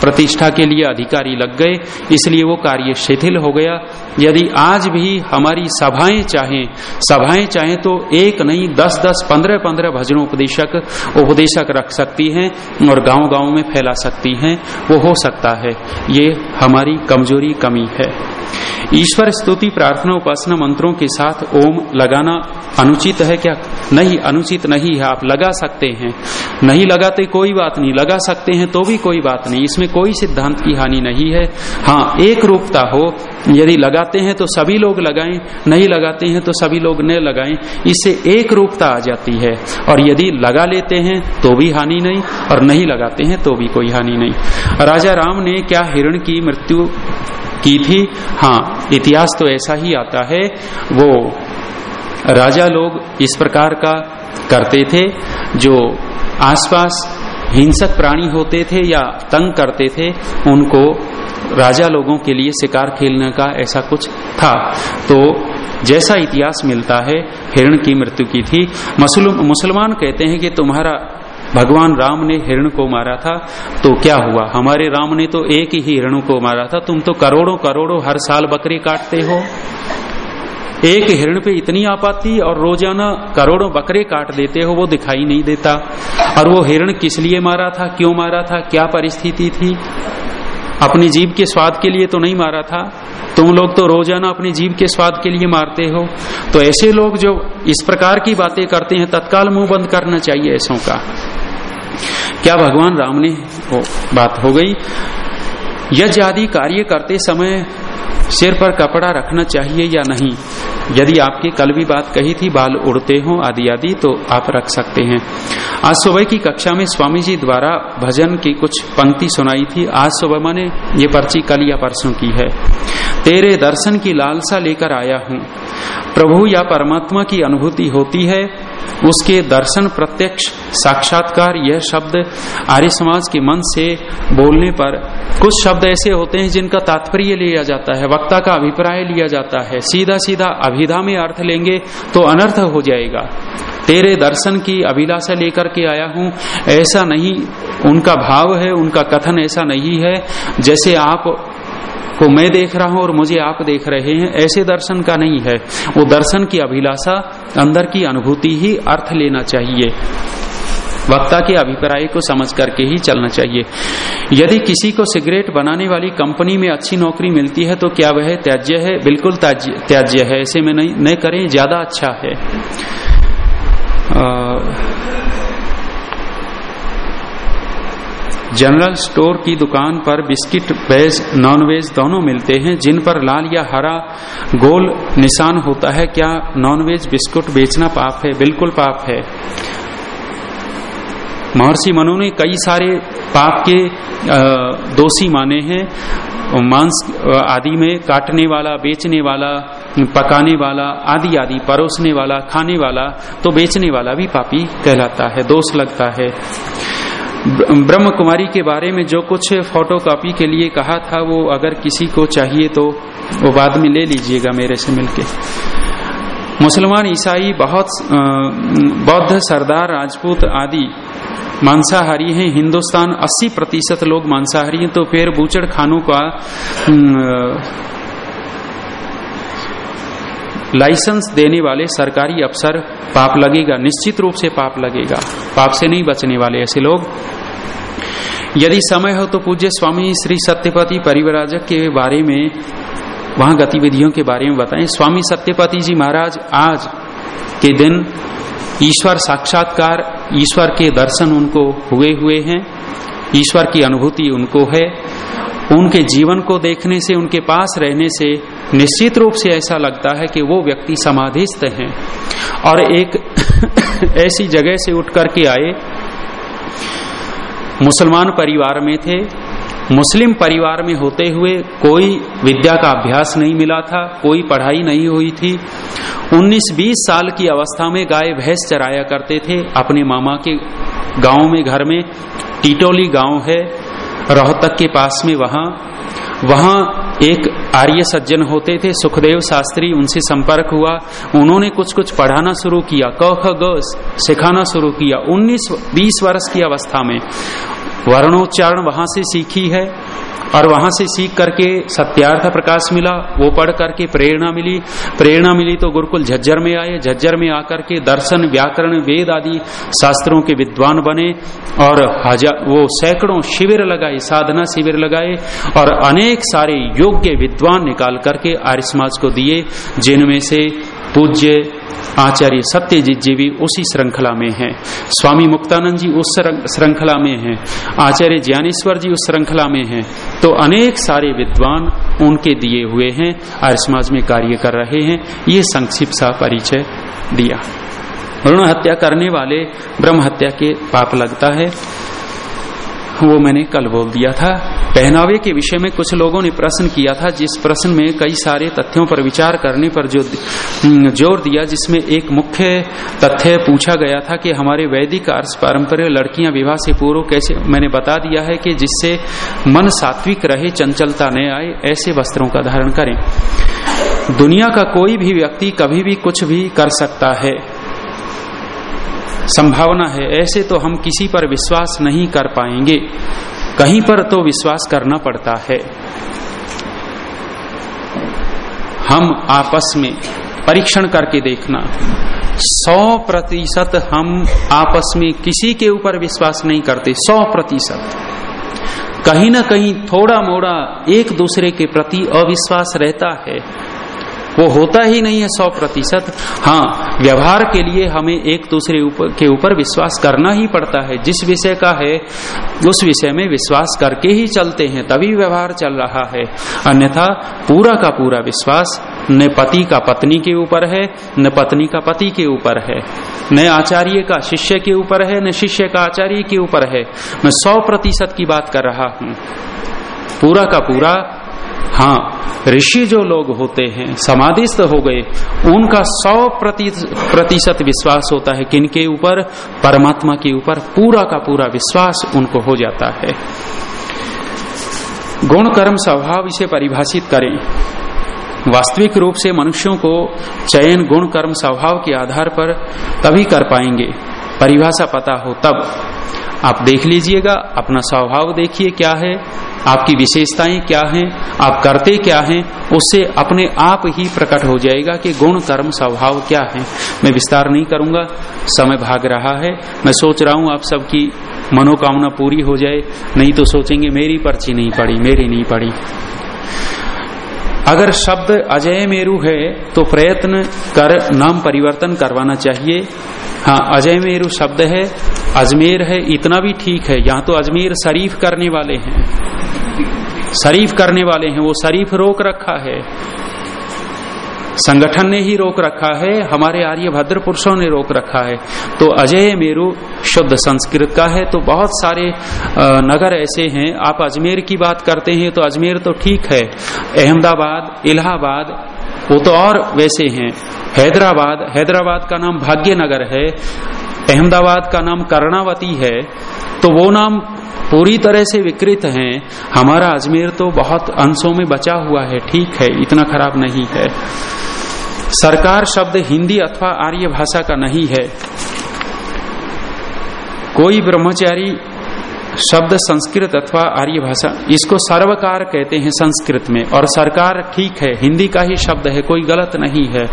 प्रतिष्ठा के लिए अधिकारी लग गए, इसलिए वो कार्य शिथिल हो गया। यदि आज भी हमारी सभाएँ चाहें सभाएँ चाहें तो एक नहीं, दस दस, पंद्रह पंद्रह भजन उपदेशक उपदेशक रख सकती हैं और गाँव गाँव में फैला सकती हैं। वो हो सकता है। ये हमारी कमज़ोरी कमी है। ईश्वर स्तुति प्रार्थना उपासना मंत्रों के साथ ओम लगाना अनुचित है क्या? नहीं, अनुचित नहीं है। आप लगा सकते हैं। नहीं लगाते कोई बात नहीं। लगा सकते हैं तो भी कोई बात नहीं। इसमें कोई सिद्धांत की हानि नहीं है। हाँ एक रूपता हो, यदि लगाते हैं तो सभी लोग लगाएँ, नहीं लगाते हैं तो सभी लोग न लगाएँ। इससे एक रूपता आ जाती है। और यदि लगा लेते हैं तो भी हानि नहीं, और नहीं लगाते हैं तो भी कोई हानि नहीं। राजा राम ने क्या हिरण की मृत्यु की थी। हाँ इतिहास तो ऐसा ही आता है। वो राजा लोग इस प्रकार का करते थे, जो आसपास हिंसक प्राणी होते थे या तंग करते थे, उनको राजा लोगों के लिए शिकार खेलने का ऐसा कुछ था। तो जैसा इतिहास मिलता है, हिरण की मृत्यु की थी। मुसलमान कहते हैं कि तुम्हारा भगवान राम ने हिरण को मारा था तो क्या हुआ? हमारे राम ने तो एक ही हिरण को मारा था। तुम तो करोड़ों करोड़ों हर साल बकरी काटते हो। एक हिरण पे इतनी आपत्ति और रोज़ाना करोड़ों बकरे काट देते हो, वो दिखाई नहीं देता। और वो हिरण किस लिए मारा था, क्यों मारा था, क्या परिस्थिति थी? अपनी जीव के स्वाद के लिए तो नहीं मारा था। तुम लोग तो रोज़ाना अपनी जीव के स्वाद के लिए मारते हो। तो ऐसे लोग जो इस प्रकार की बातें करते हैं, तत्काल मुँह बंद करना चाहिए ऐसों का। क्या भगवान राम ने वो बात हो गई? यज्ञ आदि कार्य करते समय सिर पर कपड़ा रखना चाहिए या नहीं? यदि आपकी कल भी बात कही थी, बाल उड़ते हो आदि आदि तो आप रख सकते हैं। आज सुबह की कक्षा में स्वामी जी द्वारा भजन की कुछ पंक्ति सुनाई थी। आज सुबह मैंने ये पर्ची कल या परसों की है। तेरे दर्शन की लालसा लेकर आया हूँ। प्रभु या परमात्मा की अनुभूति होती है उसके दर्शन प्रत्यक्ष, साक्षात्कार, यह शब्द आर्य समाज के मन से बोलने पर, कुछ शब्द ऐसे होते हैं जिनका तात्पर्य लिया जाता है, वक्ता का अभिप्राय लिया जाता है। सीधा सीधा अभिधा में अर्थ लेंगे तो अनर्थ हो जाएगा। तेरे दर्शन की अभिलाषा लेकर के आया हूँ, ऐसा नहीं, उनका भाव है, उनका कथन ऐसा नहीं है, जैसे आप को मैं देख रहा हूँ और मुझे आप देख रहे हैं ऐसे दर्शन का नहीं है। वो दर्शन की अभिलाषा अंदर की अनुभूति ही अर्थ लेना चाहिए। वक्ता के अभिप्राय को समझ करके ही चलना चाहिए। यदि किसी को सिगरेट बनाने वाली कंपनी में अच्छी नौकरी मिलती है तो क्या वह त्याज्य है? बिल्कुल त्याज्य है। ऐसे में नहीं, नहीं करें ज़्यादा अच्छा है। जनरल स्टोर की दुकान पर बिस्किट, वेज नॉन वेज दोनों मिलते हैं, जिन पर लाल या हरा गोल निशान होता है। क्या नॉन वेज बिस्कुट बेचना पाप है? बिल्कुल पाप है। महर्षि मनु ने कई सारे पाप के दोषी माने हैं। मांस आदि में काटने वाला, बेचने वाला, पकाने वाला, आदि आदि, परोसने वाला, खाने वाला तो बेचने वाला भी पापी कहलाता है, दोष लगता है। ब्रह्म कुमारी के बारे में जो कुछ फ़ोटो कॉपी के लिए कहा था, वो अगर किसी को चाहिए तो वो बाद में ले लीजिएगा मेरे से मिलके। मुसलमान, ईसाई, बहुत बौद्ध, सरदार, राजपूत आदि मांसाहारी हैं। हिंदुस्तान 80 प्रतिशत लोग मांसाहारी हैं तो फिर बूचड़ खानों का लाइसेंस देने वाले सरकारी अफसर पाप लगेगा, निश्चित रूप से पाप लगेगा। पाप से नहीं बचने वाले ऐसे लोग। यदि समय हो तो पूज्य स्वामी श्री सत्यपति परिवराजक के बारे में, वहाँ गतिविधियों के बारे में बताएँ। स्वामी सत्यपति जी महाराज, आज के दिन ईश्वर साक्षात्कार, ईश्वर के दर्शन उनको हुए हुए हैं। ईश्वर की अनुभूति उनको है। उनके जीवन को देखने से, उनके पास रहने से निश्चित रूप से ऐसा लगता है कि वो व्यक्ति समाधिस्थ हैं। और एक *coughs* ऐसी जगह से उठ करके आए। मुसलमान परिवार में थे। मुस्लिम परिवार में होते हुए कोई विद्या का अभ्यास नहीं मिला था, कोई पढ़ाई नहीं हुई थी। 19-20 साल की अवस्था में गाय, भैंस चराया करते थे। अपने मामा के गाँव में, घर में, टीटोली गाँव है। रोहतक के पास में वहाँ वहाँ एक आर्य सज्जन होते थे, सुखदेव शास्त्री उनसे संपर्क हुआ, उन्होंने कुछ कुछ पढ़ाना शुरू किया, क ख ग सिखाना शुरू किया 19-20 वर्ष की अवस्था में। वर्णोच्चारण वहाँ से सीखी है और वहाँ से सीख करके सत्यार्थ प्रकाश मिला, वो पढ़ करके प्रेरणा मिली। प्रेरणा मिली तो गुरुकुल झज्जर में आए। झज्जर में आकर के दर्शन, व्याकरण, वेद आदि शास्त्रों के विद्वान बने और हज़ार वो सैकड़ों शिविर लगाए, साधना शिविर लगाए और अनेक सारे योग्य विद्वान निकाल करके आर्य समाज को दिए, जिनमें से पूज्य आचार्य सत्यजीत जी भी उसी श्रृंखला में हैं। स्वामी मुक्तानंद जी उस श्रृंखला में हैं। आचार्य ज्ञानेश्वर जी उस श्रृंखला में हैं। तो अनेक सारे विद्वान उनके दिए हुए हैं आर्य समाज में कार्य कर रहे हैं। ये संक्षिप्त सा परिचय दिया। भ्रूण हत्या करने वाले ब्रह्म हत्या के पाप लगता है। वो मैंने कल बोल दिया था। पहनावे के विषय में कुछ लोगों ने प्रश्न किया था, जिस प्रश्न में कई सारे तथ्यों पर विचार करने पर जो ज़ोर दिया, जिसमें एक मुख्य तथ्य पूछा गया था कि हमारे वैदिक अर्थ पारंपरिक लड़कियाँ विवाह से पूर्व कैसे मैंने बता दिया है कि जिससे मन सात्विक रहे, चंचलता न आए, ऐसे वस्त्रों का धारण करें। दुनिया का कोई भी व्यक्ति कभी भी कुछ भी कर सकता है। संभावना है। ऐसे तो हम किसी पर विश्वास नहीं कर पाएँगे। कहीं पर तो विश्वास करना पड़ता है। हम आपस में परीक्षण करके देखना। सौ प्रतिशत हम आपस में किसी के ऊपर विश्वास नहीं करते। सौ प्रतिशत। कहीं ना कहीं थोड़ा मोड़ा एक दूसरे के प्रति अविश्वास रहता है। वो होता ही नहीं है सौ प्रतिशत। हाँ व्यवहार के लिए हमें एक दूसरे ऊपर के ऊपर विश्वास करना ही पड़ता है। जिस विषय का है, उस विषय में विश्वास करके ही चलते हैं, तभी व्यवहार चल रहा है। अन्यथा, पूरा का पूरा विश्वास न पति का पत्नी के ऊपर है, न पत्नी का पति के ऊपर है। न आचार्य का शिष्य के ऊपर है, न शिष्य का आचार्य के ऊपर है। मैं सौ प्रतिशत की बात कर रहा हूँ। पूरा का पूरा हाँ ऋषि जो लोग होते हैं, समाधिस्थ हो गए, उनका सौ प्रतिशत विश्वास होता है किनके ऊपर? परमात्मा के ऊपर पूरा का पूरा विश्वास उनको हो जाता है। गुण कर्म स्वभाव इसे परिभाषित करें। वास्तविक रूप से मनुष्यों को चयन गुण कर्म स्वभाव के आधार पर तभी कर पाएँगे। परिभाषा पता हो तब। आप देख लीजिएगा, अपना स्वभाव देखिए क्या है। आपकी विशेषताएँ क्या हैं, आप करते क्या हैं, उससे अपने आप ही प्रकट हो जाएगा कि गुण, कर्म, स्वभाव क्या है। मैं विस्तार नहीं करूँगा, समय भाग रहा है। मैं सोच रहा हूँ आप सबकी मनोकामना पूरी हो जाए, नहीं तो सोचेंगे मेरी पर्ची नहीं पड़ी, मेरी नहीं पड़ी। अगर शब्द अजय मेरु है तो प्रयत्न कर नाम परिवर्तन करवाना चाहिए। हाँ अजय मेरु शब्द है, अजमेर है, इतना भी ठीक है। यहाँ तो अजमेर शरीफ करने वाले हैं। शरीफ करने वाले हैं, वो शरीफ रोक रखा है। संगठन ने ही रोक रखा है, हमारे आर्य भद्र पुरुषों ने रोक रखा है। तो अजय मेरु शुद्ध संस्कृत का है तो बहुत सारे नगर ऐसे हैं। आप अजमेर की बात करते हैं तो अजमेर तो ठीक है। अहमदाबाद, इलाहाबाद वो तो और वैसे हैं। हैदराबाद हैदराबाद का नाम भाग्य नगर है, अहमदाबाद का नाम कर्णावती है तो वो नाम पूरी तरह से विकृत हैं। हमारा अजमेर तो बहुत अंशों में बचा हुआ है, ठीक है, इतना खराब नहीं है। सरकार शब्द हिंदी अथवा आर्य भाषा का नहीं है। कोई ब्रह्मचारी शब्द संस्कृत अथवा आर्य भाषा, इसको सर्वकार कहते हैं संस्कृत में, और सरकार ठीक है, हिंदी का ही शब्द है, कोई गलत नहीं है।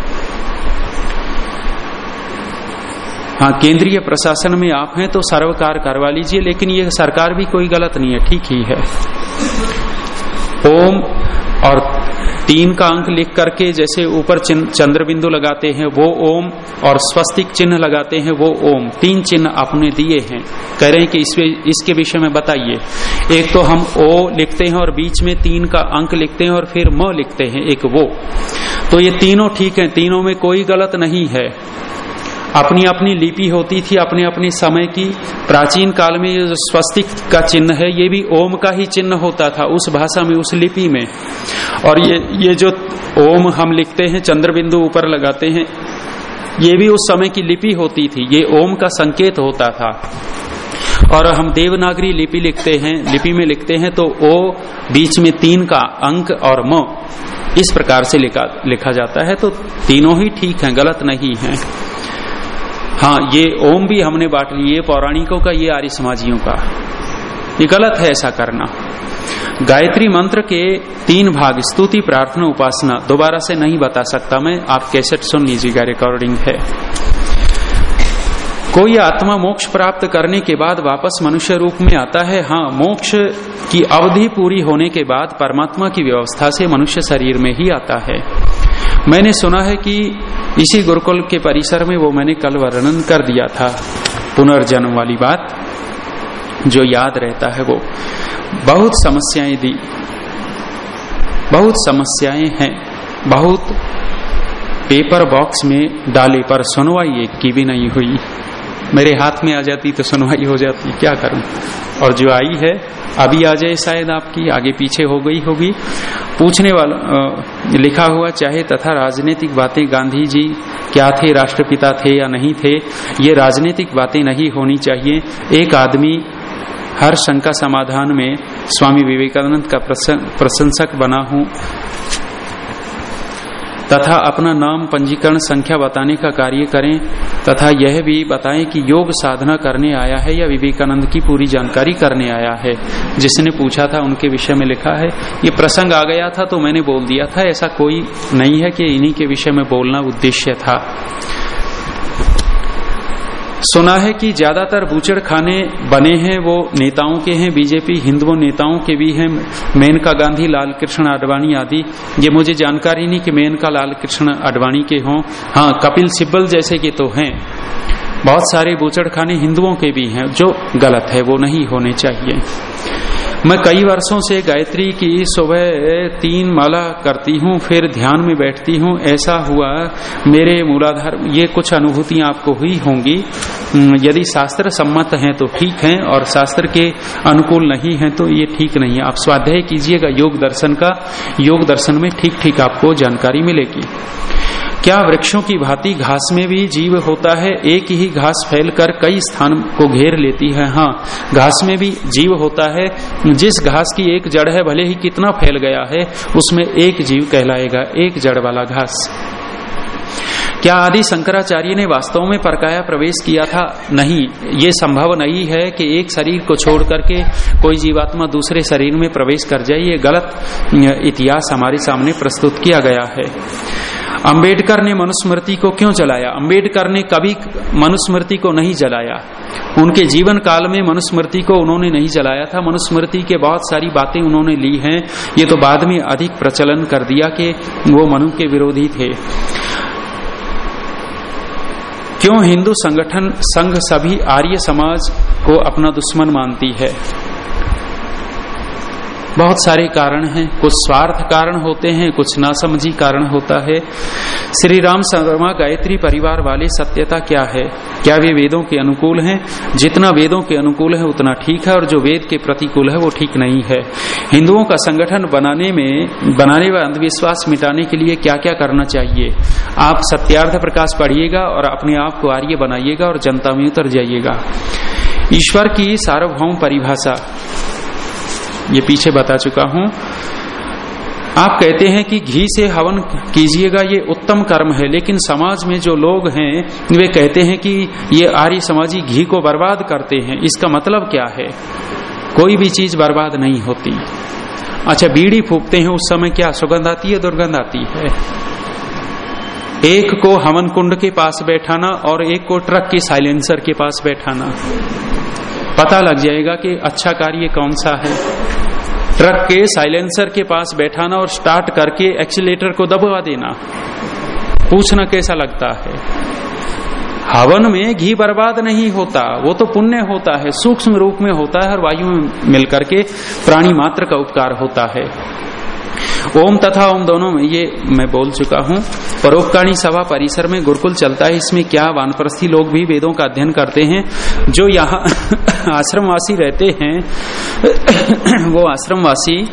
हाँ केंद्रीय प्रशासन में आप हैं तो सर्वकार करवा लीजिए, लेकिन ये सरकार भी कोई गलत नहीं है, ठीक ही है। ओम और तीन का अंक लिख करके जैसे ऊपर चंद्र बिंदु लगाते हैं, वो ओम, और स्वस्तिक चिन्ह लगाते हैं, वो ओम। तीन चिन्ह आपने दिए हैं। कह रहे हैं कि इस इसके विषय में बताइए। एक तो हम ओ लिखते हैं और बीच में तीन का अंक लिखते हैं और फिर म लिखते हैं, एक वो। तो ये तीनों ठीक है, तीनों में कोई गलत नहीं है। अपनी अपनी लिपि होती थी अपने अपने समय की। प्राचीन काल में जो स्वस्तिक का चिन्ह है, ये भी ओम का ही चिन्ह होता था, उस भाषा में, उस लिपि में। और ये ये जो ओम हम लिखते हैं चंद्र बिंदु ऊपर लगाते हैं, ये भी उस समय की लिपि होती थी, ये ओम का संकेत होता था। और हम देवनागरी लिपि लिखते हैं, लिपि में लिखते हैं तो ओ बीच में तीन का अंक और म इस प्रकार से लिखा लिखा जाता है तो तीनों ही ठीक है, गलत नहीं है। हाँ ये ओम भी हमने बांट ली, ये पौराणिकों का, ये आर्य समाजियों का। ये गलत है ऐसा करना। गायत्री मंत्र के तीन भाग, स्तुति, प्रार्थना, उपासना, दोबारा से नहीं बता सकता मैं, आप कैसेट सुन लीजिएगा रिकॉर्डिंग है। कोई आत्मा मोक्ष प्राप्त करने के बाद वापस मनुष्य रूप में आता है? हाँ मोक्ष की अवधि पूरी होने के बाद परमात्मा की व्यवस्था से मनुष्य शरीर में ही आता है। मैंने सुना है कि इसी गुरुकुल के परिसर में वो मैंने कल वर्णन कर दिया था। पुनर्जन्म वाली बात, जो याद रहता है वो। बहुत समस्याएँ दी। बहुत समस्याएँ हैं। बहुत पेपर बॉक्स में डाले पर सुनवाई एक की भी नहीं हुई। मेरे हाथ में आ जाती तो सुनवाई हो जाती, क्या करूँ? और जो आई है, अभी आ जाए शायद आपकी, आगे पीछे हो गई होगी। पूछने वाला लिखा हुआ, चाहे तथा राजनीतिक बातें, गांधी जी क्या थे, राष्ट्रपिता थे या नहीं थे, ये राजनीतिक बातें नहीं होनी चाहिए। एक आदमी हर शंका समाधान में स्वामी विवेकानंद का प्रशंसक बना हूँ। तथा अपना नाम पंजीकरण संख्या बताने का कार्य करें, तथा यह भी बताएँ कि योग साधना करने आया है या विवेकानंद की पूरी जानकारी करने आया है। जिसने पूछा था, उनके विषय में लिखा है, ये प्रसंग आ गया था तो मैंने बोल दिया था, ऐसा कोई नहीं है कि इन्हीं के विषय में बोलना उद्देश्य था। सुना है कि ज़्यादातर बूचड़ खाने बने हैं, वो नेताओं के हैं, बीजेपी हिंदुओं नेताओं के भी हैं, मेनका गांधी लाल कृष्ण आडवाणी आदि। ये मुझे जानकारी नहीं कि मेनका लाल कृष्ण आडवाणी के हों। हाँ कपिल सिब्बल जैसे के तो हैं। बहुत सारे बूचड़ खाने हिंदुओं के भी हैं, जो गलत है, वो नहीं होने चाहिए। मैं कई वर्षों से गायत्री की सुबह तीन माला करती हूँ, फिर ध्यान में बैठती हूँ। ऐसा हुआ, मेरे मूलाधार, ये कुछ अनुभूतियाँ आपको हुई होंगी। यदि शास्त्र सम्मत हैं तो ठीक हैं, और शास्त्र के अनुकूल नहीं है तो ये ठीक नहीं है। आप स्वाध्याय कीजिएगा योग दर्शन का। योग दर्शन में ठीक ठीक आपको जानकारी मिलेगी। क्या वृक्षों की भांति घास में भी जीव होता है? एक ही घास फैलकर कई स्थान को घेर लेती है। हाँ घास में भी जीव होता है। जिस घास की एक जड़ है, भले ही कितना फैल गया है, उसमें एक जीव कहलाएगा, एक जड़ वाला घास। क्या आदि शंकराचार्य ने वास्तव में परकाया प्रवेश किया था? नहीं। ये संभव नहीं है कि एक शरीर को छोड़ करके कोई जीवात्मा दूसरे शरीर में प्रवेश कर जाए। ये गलत इतिहास हमारे सामने प्रस्तुत किया गया है। अंबेडकर ने मनुस्मृति को क्यों जलाया? अंबेडकर ने कभी मनुस्मृति को नहीं जलाया। उनके जीवन काल में मनुस्मृति को उन्होंने नहीं जलाया था। मनुस्मृति के बहुत सारी बातें उन्होंने ली हैं। ये तो बाद में अधिक प्रचलन कर दिया कि वो मनु के विरोधी थे। क्यों हिंदू संगठन संघ सभी आर्य समाज को अपना दुश्मन मानती है? बहुत सारे कारण हैं। कुछ स्वार्थ कारण होते हैं, कुछ नासमझी कारण होता है। श्री राम शर्मा गायत्री परिवार वाले सत्यता क्या है? क्या वे वेदों के अनुकूल हैं? जितना वेदों के अनुकूल है, उतना ठीक है, और जो वेद के प्रतिकूल है, वो ठीक नहीं है। हिंदुओं का संगठन बनाने में, बनाने व अंधविश्वास मिटाने के लिए क्या क्या करना चाहिए? आप सत्यार्थ प्रकाश पढ़िएगा, और अपने आप को आर्य बनाइएगा, और जनता में उतर जाइएगा। ईश्वर की सार्वभौम परिभाषा। ये पीछे बता चुका हूँ। आप कहते हैं कि घी से हवन कीजिएगा, ये उत्तम कर्म है, लेकिन समाज में जो लोग हैं, वे कहते हैं कि ये आर्य समाजी घी को बर्बाद करते हैं। इसका मतलब क्या है? कोई भी चीज़ बर्बाद नहीं होती। अच्छा बीड़ी फूकते हैं, उस समय क्या सुगंध आती है, दुर्गंध आती है? एक को हवन कुंड के पास बैठाना और एक को ट्रक के साइलेंसर के पास बैठाना। पता लग जाएगा कि अच्छा कार्य कौन सा है। ट्रक के साइलेंसर के पास बैठाना और स्टार्ट करके एक्सीटर को दबवा देना। पूछना कैसा लगता है? हवन में घी बर्बाद नहीं होता, वो तो पुण्य होता है, सूक्ष्म रूप में होता है और वायु में मिलकर के प्राणी मात्र का उपकार होता है। ओम तथा ओम दोनों में ये मैं बोल चुका हूँ। परोपकाणी सभा परिसर में गुरुकुल चलता है। इसमें क्या वानप्रस्थी लोग भी वेदों का अध्ययन करते हैं? जो यहाँ *coughs* आश्रमवासी रहते हैं, *coughs* वो आश्रमवासी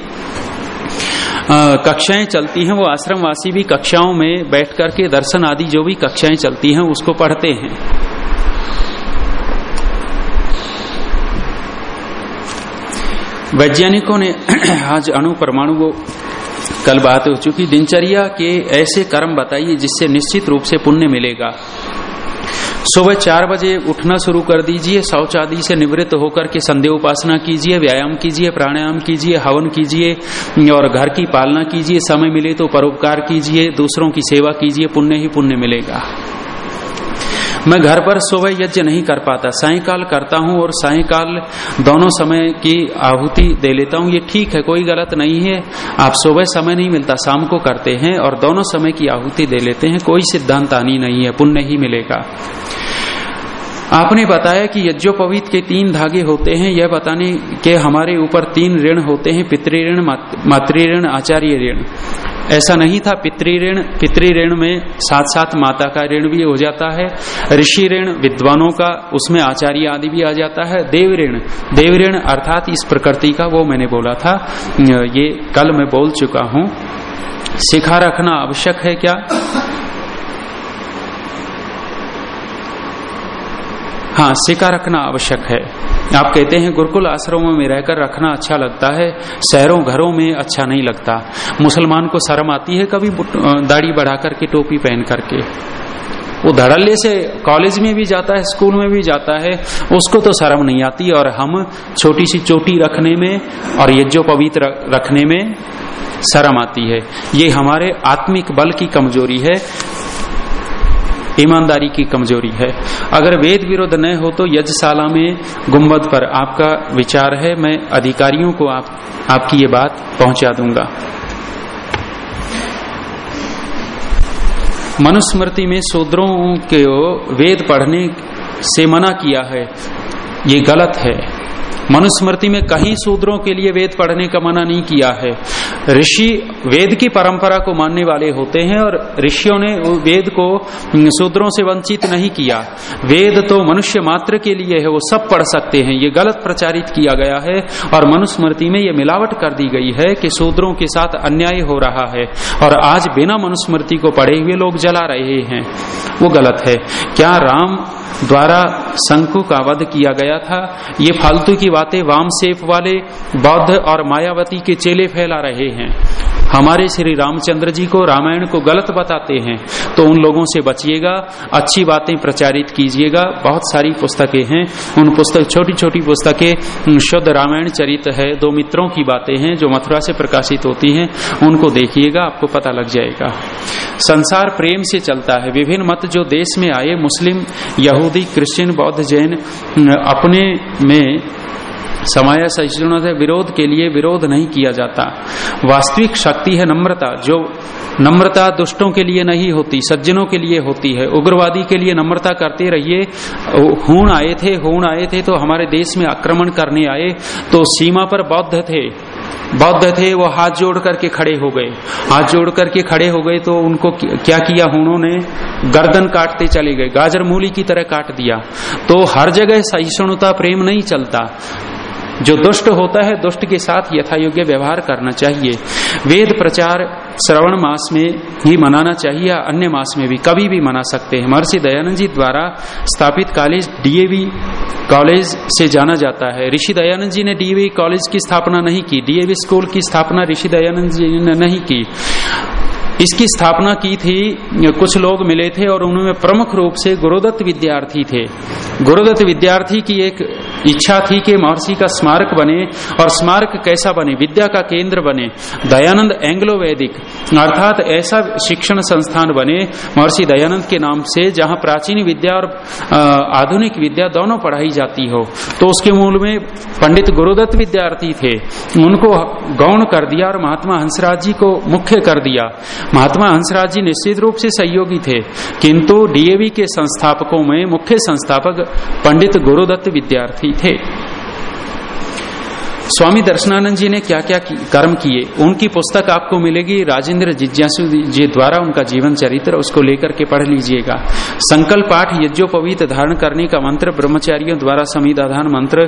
कक्षाएँ चलती हैं। वो आश्रमवासी भी कक्षाओं में बैठ करके दर्शन आदि जो भी कक्षाएँ चलती हैं, उसको पढ़ते हैं। वैज्ञानिकों ने *coughs* आज अणु परमाणु कल बात हो चुकी। दिनचर्या के ऐसे कर्म बताइए जिससे निश्चित रूप से पुण्य मिलेगा। सुबह चार बजे उठना शुरू कर दीजिए शौच आदि से निवृत्त होकर के संदेह उपासना कीजिए, व्यायाम कीजिए, प्राणायाम कीजिए, हवन कीजिए और घर की पालना कीजिए। समय मिले तो परोपकार कीजिए, दूसरों की सेवा कीजिए, पुण्य ही पुण्य मिलेगा। मैं घर पर सुबह यज्ञ नहीं कर पाता। सायकाल करता हूँ और सायकाल दोनों समय की आहुति दे लेता हूँ। ये ठीक है, कोई गलत नहीं है। आप सुबह समय नहीं मिलता, शाम को करते हैं और दोनों समय की आहुति दे लेते हैं। कोई सिद्धांत आनी नहीं है, पुण्य ही मिलेगा। आपने बताया कि यज्ञोपवीत के तीन धागे होते हैं। यह बताने के हमारे ऊपर तीन ऋण होते हैं, पितृऋण मातृऋण, आचार्य ऋण। ऐसा नहीं था पितृऋण पितृऋण में साथ साथ माता का ऋण भी हो जाता है, ऋषि ऋण, विद्वानों का, उसमें आचार्य आदि भी आ जाता है, देव ऋण। देव ऋण अर्थात इस प्रकृति का, वो मैंने बोला था, ये कल मैं बोल चुका हूँ। सिखा रखना आवश्यक है क्या? हाँ सिक्का रखना आवश्यक है। आप कहते हैं, गुरुकुल आश्रमों में रहकर रखना अच्छा लगता है, शहरों, घरों में अच्छा नहीं लगता। मुसलमान को शर्म आती है कभी दाढ़ी बढ़ा करके टोपी पहन करके। वो धड़ल्ले से कॉलेज में भी जाता है स्कूल में भी जाता है, उसको तो शर्म नहीं आती। और हम छोटी सी चोटी रखने में और ये जो पवित्र रखने में शर्म आती है। ये हमारे आत्मिक बल की कमज़ोरी है। ईमानदारी की कमज़ोरी है। अगर वेद विरोध न हो तो यजशाला में गुंबद पर आपका विचार है, मैं अधिकारियों को आप, आपकी ये बात पहुँचा दूँगा। मनुस्मृति में शूद्रों के वेद पढ़ने से मना किया है, ये गलत है। मनुस्मृति में कहीं शूद्रों के लिए वेद पढ़ने का मना नहीं किया है। ऋषि वेद की परंपरा को मानने वाले होते हैं और ऋषियों ने वेद को शूद्रों से वंचित नहीं किया। वेद तो मनुष्य मात्र के लिए है, वो सब पढ़ सकते हैं। ये गलत प्रचारित किया गया है और मनुस्मृति में ये मिलावट कर दी गई है कि शूद्रों के साथ अन्याय हो रहा है और आज बिना मनुस्मृति को पढ़े हुए लोग जला रहे हैं। वो गलत है। क्या राम द्वारा शंकु का वध किया गया था? ये फालतू की बातें वाम सेफ़ वाले, बौद्ध और मायावती के चेले फैला रहे हैं। हमारे श्री रामचंद्र जी को रामायण को गलत बताते हैं तो उन लोगों से बचिएगा, अच्छी बातें प्रचारित कीजिएगा। बहुत सारी पुस्तकें हैं। उन पुस्तक छोटी छोटी पुस्तकें शुद्ध रामायण चरित है। दो मित्रों की बातें हैं जो मथुरा से प्रकाशित होती हैं। उनको देखिएगा, आपको पता लग जाएगा। संसार प्रेम से चलता है। विभिन्न मत जो देश में आए, मुस्लिम, यहूदी, क्रिश्चियन, बौद्ध, जैन अपने में समाया सहिष्णुता विरोध के लिए विरोध नहीं किया जाता। वास्तविक शक्ति है नम्रता, जो नम्रता दुष्टों के लिए नहीं होती, सज्जनों के लिए होती है। उग्रवादी के लिए नम्रता करते रहिए। हूण आए थे, हूण आए थे तो हमारे देश में आक्रमण करने आए तो सीमा पर बौद्ध थे। बौद्ध थे, वो हाथ जोड़ करके खड़े हो गए। हाथ जोड़ करके खड़े हो गए तो उनको क्या किया हूणों ने? गर्दन काटते चले गए, गाजर मूली की तरह काट दिया। तो हर जगह सहिष्णुता, प्रेम नहीं चलता। जो दुष्ट होता है, दुष्ट के साथ यथा योग्य व्यवहार करना चाहिए। वेद प्रचार श्रवण मास में ही मनाना चाहिए अन्य मास में भी, कभी भी मना सकते हैं। महर्षि दयानंद जी द्वारा स्थापित कॉलेज, डीएवी कॉलेज से जाना जाता है। ऋषि दयानंद जी ने डीएवी कॉलेज की स्थापना नहीं की, डीएवी स्कूल की स्थापना ऋषि दयानंद जी ने नहीं की। इसकी स्थापना की थी, कुछ लोग मिले थे और उनमें प्रमुख रूप से गुरुदत्त विद्यार्थी थे। गुरुदत्त विद्यार्थी की एक इच्छा थी कि महर्षि का स्मारक बने और स्मारक कैसा बने, विद्या का केंद्र बने, दयानंद एंग्लो वैदिक अर्थात ऐसा शिक्षण संस्थान बने, महर्षि दयानंद के नाम से, जहाँ प्राचीन विद्या और आधुनिक विद्या दोनों पढ़ाई जाती हो। तो उसके मूल में पंडित गुरुदत्त विद्यार्थी थे। उनको गौण कर दिया और महात्मा हंसराज जी को मुख्य कर दिया। महात्मा हंसराज जी निश्चित रूप से सहयोगी थे। किंतु डीएवी के संस्थापकों में मुख्य संस्थापक पंडित गुरुदत्त विद्यार्थी थे स्वामी दर्शनानंद जी ने क्या क्या कर्म किए? उनकी पुस्तक आपको मिलेगी, राजेंद्र जिज्ञासु जी द्वारा उनका जीवन चरित्र, उसको लेकर के पढ़ लीजिएगा। संकल्प पाठ, यज्ञोपवीत, धारण करने का मंत्र, ब्रह्मचारियों द्वारा समिधाधान मंत्र,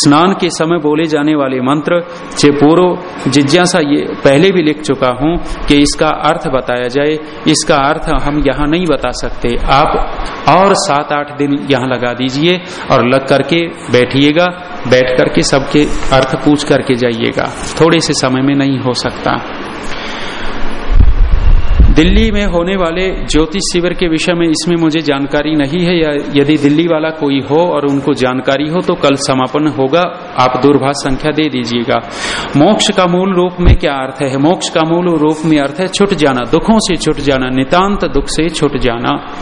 स्नान के समय बोले जाने वाले मंत्र से पूर्व जिज्ञासा ये पहले भी लिख चुका हूँ कि इसका अर्थ बताया जाए। इसका अर्थ हम यहाँ नहीं बता सकते। आप और सात आठ दिन यहाँ लगा दीजिए और लग करके बैठिएगा। बैठ करके सबके अर्थ पूछ करके जाइएगा। थोड़े से समय में नहीं हो सकता। दिल्ली में होने वाले ज्योतिष शिविर के विषय में इसमें मुझे जानकारी नहीं है या यदि दिल्ली वाला कोई हो और उनको जानकारी हो तो कल समापन होगा। आप दूरभाष संख्या दे दीजिएगा। मोक्ष का मूल रूप में क्या अर्थ है? मोक्ष का मूल रूप में अर्थ है छुट जाना, दुखों से छुट जाना, नितांत दुख से छुट जाना।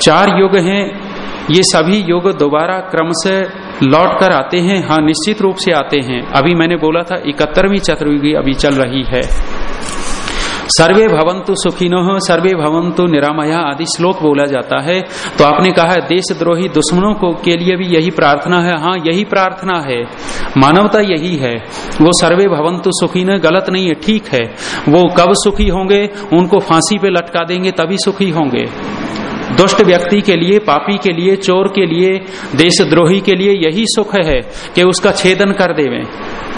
चार युग हैं ये सभी युग दोबारा क्रम से लौट कर आते हैं हाँ निश्चित रूप से आते हैं। अभी मैंने बोला था, इकहत्तरवीं चतुर्युगी अभी चल रही है। सर्वे भवंतु सुखिनो, सर्वे भवंतु निरामया आदि श्लोक बोला जाता है। तो आपने कहा है देशद्रोही दुश्मनों को, के लिए भी यही प्रार्थना है? हाँ यही प्रार्थना है। मानवता यही है। वो सर्वे भवंतु सुखी न गलत नहीं है, ठीक है। वो कब सुखी होंगे? उनको फांसी पे लटका देंगे, तभी सुखी होंगे। दुष्ट व्यक्ति के लिए, पापी के लिए, चोर के लिए, देशद्रोही के लिए यही सुख है कि उसका छेदन कर देवे,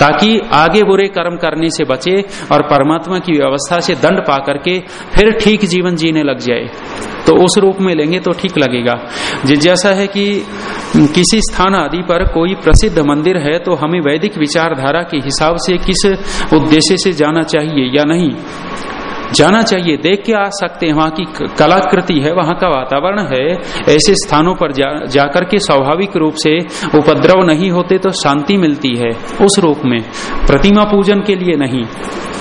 ताकि आगे बुरे कर्म करने से बचे और परमात्मा की व्यवस्था से दंड पा करके फिर ठीक जीवन जीने लग जाए। तो उस रूप में लेंगे तो ठीक लगेगा। जैसा है कि किसी स्थान आदि पर कोई प्रसिद्ध मंदिर है तो हमें वैदिक विचारधारा के हिसाब से किस उद्देश्य से जाना चाहिए या नहीं? जाना चाहिए। देख के आ सकते हैं वहाँ की कलाकृति है वहाँ का वातावरण है। ऐसे स्थानों पर जा, जाकर के स्वाभाविक रूप से उपद्रव नहीं होते तो शांति मिलती है उस रूप में। प्रतिमा पूजन के लिए नहीं।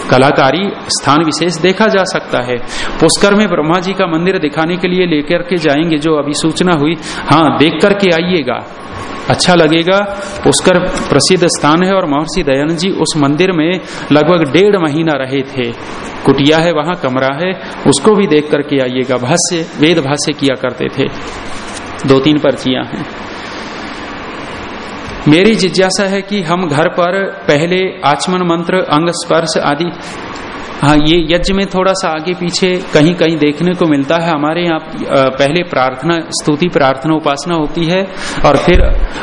कलाकारी स्थान विशेष देखा जा सकता है। पुष्कर में ब्रह्मा जी का मंदिर दिखाने के लिए लेकर के जाएँगे जो अभी सूचना हुई। हाँ देख करके आइएगा। अच्छा लगेगा। पुष्कर प्रसिद्ध स्थान है और महर्षि दयानंद जी उस मंदिर में लगभग डेढ़ महीना रहे थे। कुटिया है, वहाँ कमरा है। उसको भी देख करके आइएगा। भाष्य, वेद भाष्य किया करते थे। दो तीन पर्चियाँ हैं। मेरी जिज्ञासा है कि हम घर पर पहले आचमन मंत्र, अंग स्पर्श आदि हाँ ये यज्ञ में थोड़ा सा आगे पीछे कहीं कहीं देखने को मिलता है। हमारे यहाँ पहले प्रार्थना, स्तुति प्रार्थना उपासना होती है और फिर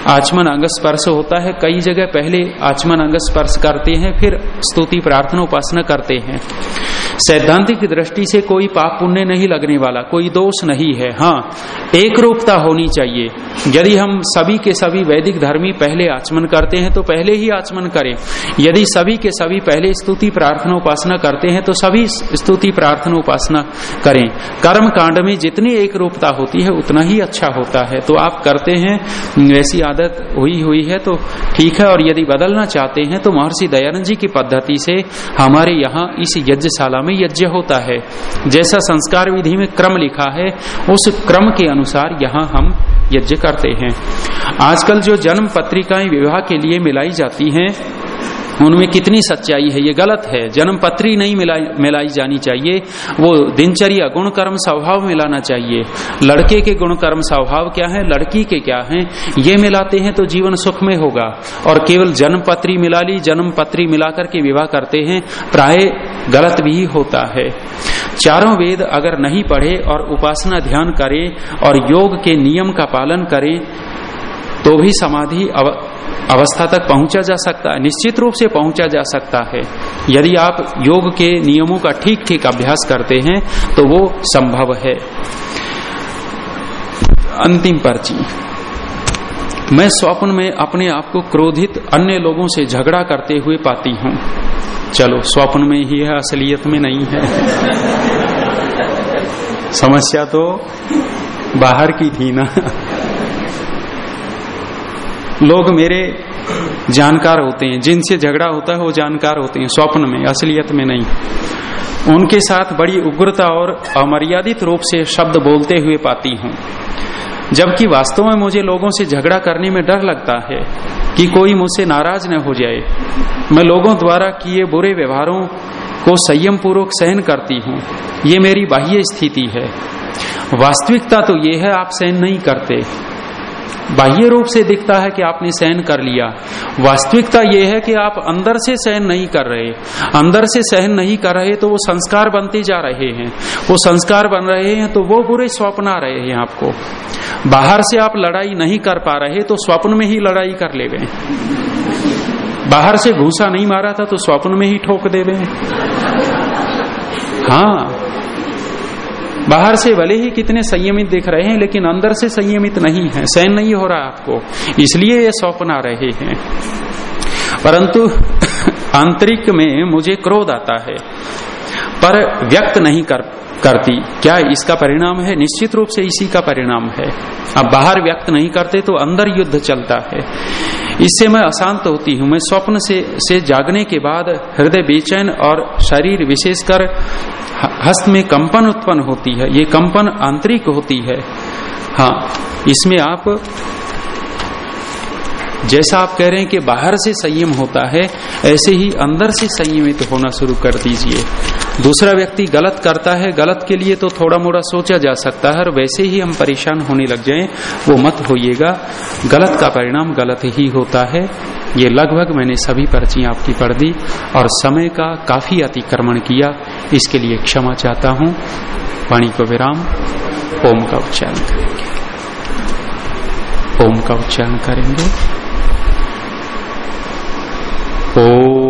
आचमन अंग स्पर्श होता है। कई जगह पहले आचमन अंग स्पर्श करते हैं, फिर स्तुति प्रार्थना उपासना करते हैं। सैद्धांतिक दृष्टि से कोई पाप पुण्य नहीं लगने वाला, कोई दोष नहीं है। हाँ एक रूपता होनी चाहिए। यदि हम सभी के सभी वैदिक धर्मी पहले आचमन करते हैं तो पहले ही आचमन करें। यदि सभी के सभी पहले स्तुति प्रार्थना उपासना करते हैं तो सभी स्तुति, प्रार्थना, उपासना करें। कर्म कांड में जितनी एक रूपता होती है, उतना ही अच्छा होता है। तो आप करते हैं वैसी आदत हुई हुई है तो ठीक है। और यदि बदलना चाहते हैं तो महर्षि दयानंद जी की पद्धति से हमारे यहाँ इस यज्ञशाला में यज्ञ होता है। जैसा संस्कार विधि में क्रम लिखा है, उस क्रम के अनुसार यहाँ हम यज्ञ करते हैं। आजकल जो जन्म पत्रिकाएँ विवाह के लिए मिलाई जाती हैं उनमें कितनी सच्चाई है? ये गलत है। जन्म पत्री नहीं मिलाई मिलाई जानी चाहिए। वो दिनचर्या गुण कर्म स्वभाव मिलाना चाहिए। लड़के के गुण कर्म स्वभाव क्या है? लड़की के क्या है? ये मिलाते हैं तो जीवन सुख में होगा। और केवल जन्म पत्री मिला ली जन्म पत्री मिलाकर के विवाह करते हैं, प्राय गलत भी होता है। चारों वेद अगर नहीं पढ़े और उपासना ध्यान करे और योग के नियम का पालन करे तो भी समाधि अवस्था तक पहुँचा जा सकता है, निश्चित रूप से पहुँचा जा सकता है। यदि आप योग के नियमों का ठीक ठीक अभ्यास करते हैं तो वो संभव है। अंतिम पर्ची। मैं स्वप्न में अपने आप को क्रोधित अन्य लोगों से झगड़ा करते हुए पाती हूँ। चलो, स्वप्न में ही है असलियत में नहीं है। समस्या तो बाहर की थी ना। लोग मेरे जानकार होते हैं, जिनसे झगड़ा होता है, वो जानकार होते हैं, स्वप्न में, असलियत में नहीं। उनके साथ बड़ी उग्रता और अमर्यादित रूप से शब्द बोलते हुए पाती हूँ। जबकि वास्तव में मुझे लोगों से झगड़ा करने में डर लगता है कि कोई मुझसे नाराज़ न हो जाए। मैं लोगों द्वारा किए बुरे व्यवहारों को संयम पूर्वक सहन करती हूँ। ये मेरी बाह्य स्थिति है। वास्तविकता तो ये है, आप सहन नहीं करते। बाह्य रूप से दिखता है कि आपने सहन कर लिया। वास्तविकता यह है कि आप अंदर से सहन नहीं कर रहे। अंदर से सहन नहीं कर रहे तो वो संस्कार बनते जा रहे हैं। वो संस्कार बन रहे हैं तो वो बुरे स्वप्न आ रहे हैं आपको। बाहर से आप लड़ाई नहीं कर पा रहे तो स्वप्न में ही लड़ाई कर ले बाहर से घूसा नहीं मारा था तो स्वप्न में ही ठोक दे हाँ बाहर से भले ही कितने संयमित दिख रहे हैं, लेकिन अंदर से संयमित नहीं है, सहन नहीं हो रहा आपको। इसलिए ये स्वप्न आ रहे हैं। परंतु *laughs* आंतरिक में मुझे क्रोध आता है, पर व्यक्त नहीं कर, करती। क्या इसका परिणाम है? निश्चित रूप से इसी का परिणाम है। अब बाहर व्यक्त नहीं करते तो अंदर युद्ध चलता है। इससे मैं अशांत होती हूँ। मैं स्वप्न से से जागने के बाद हृदय बेचैन और शरीर विशेषकर हस्त में कंपन उत्पन्न होती है, ये कंपन आंतरिक होती है। हाँ इसमें आप, जैसा आप कह रहे हैं कि बाहर से संयम होता है, ऐसे ही अंदर से संयमित तो होना शुरू कर दीजिए। दूसरा व्यक्ति गलत करता है, गलत के लिए तो थोड़ा मोड़ा सोचा जा सकता है, और वैसे ही हम परेशान होने लग जाएँ, वो मत होइएगा। गलत का परिणाम गलत ही होता है। ये लगभग मैंने सभी पर्चियाँ आपकी पढ़ दी और समय का काफ़ी अतिक्रमण किया। इसके लिए क्षमा चाहता हूँ। वाणी को विराम। ओम का उच्चारण करेंगे। ओम का उच्चारण करेंगे। ओ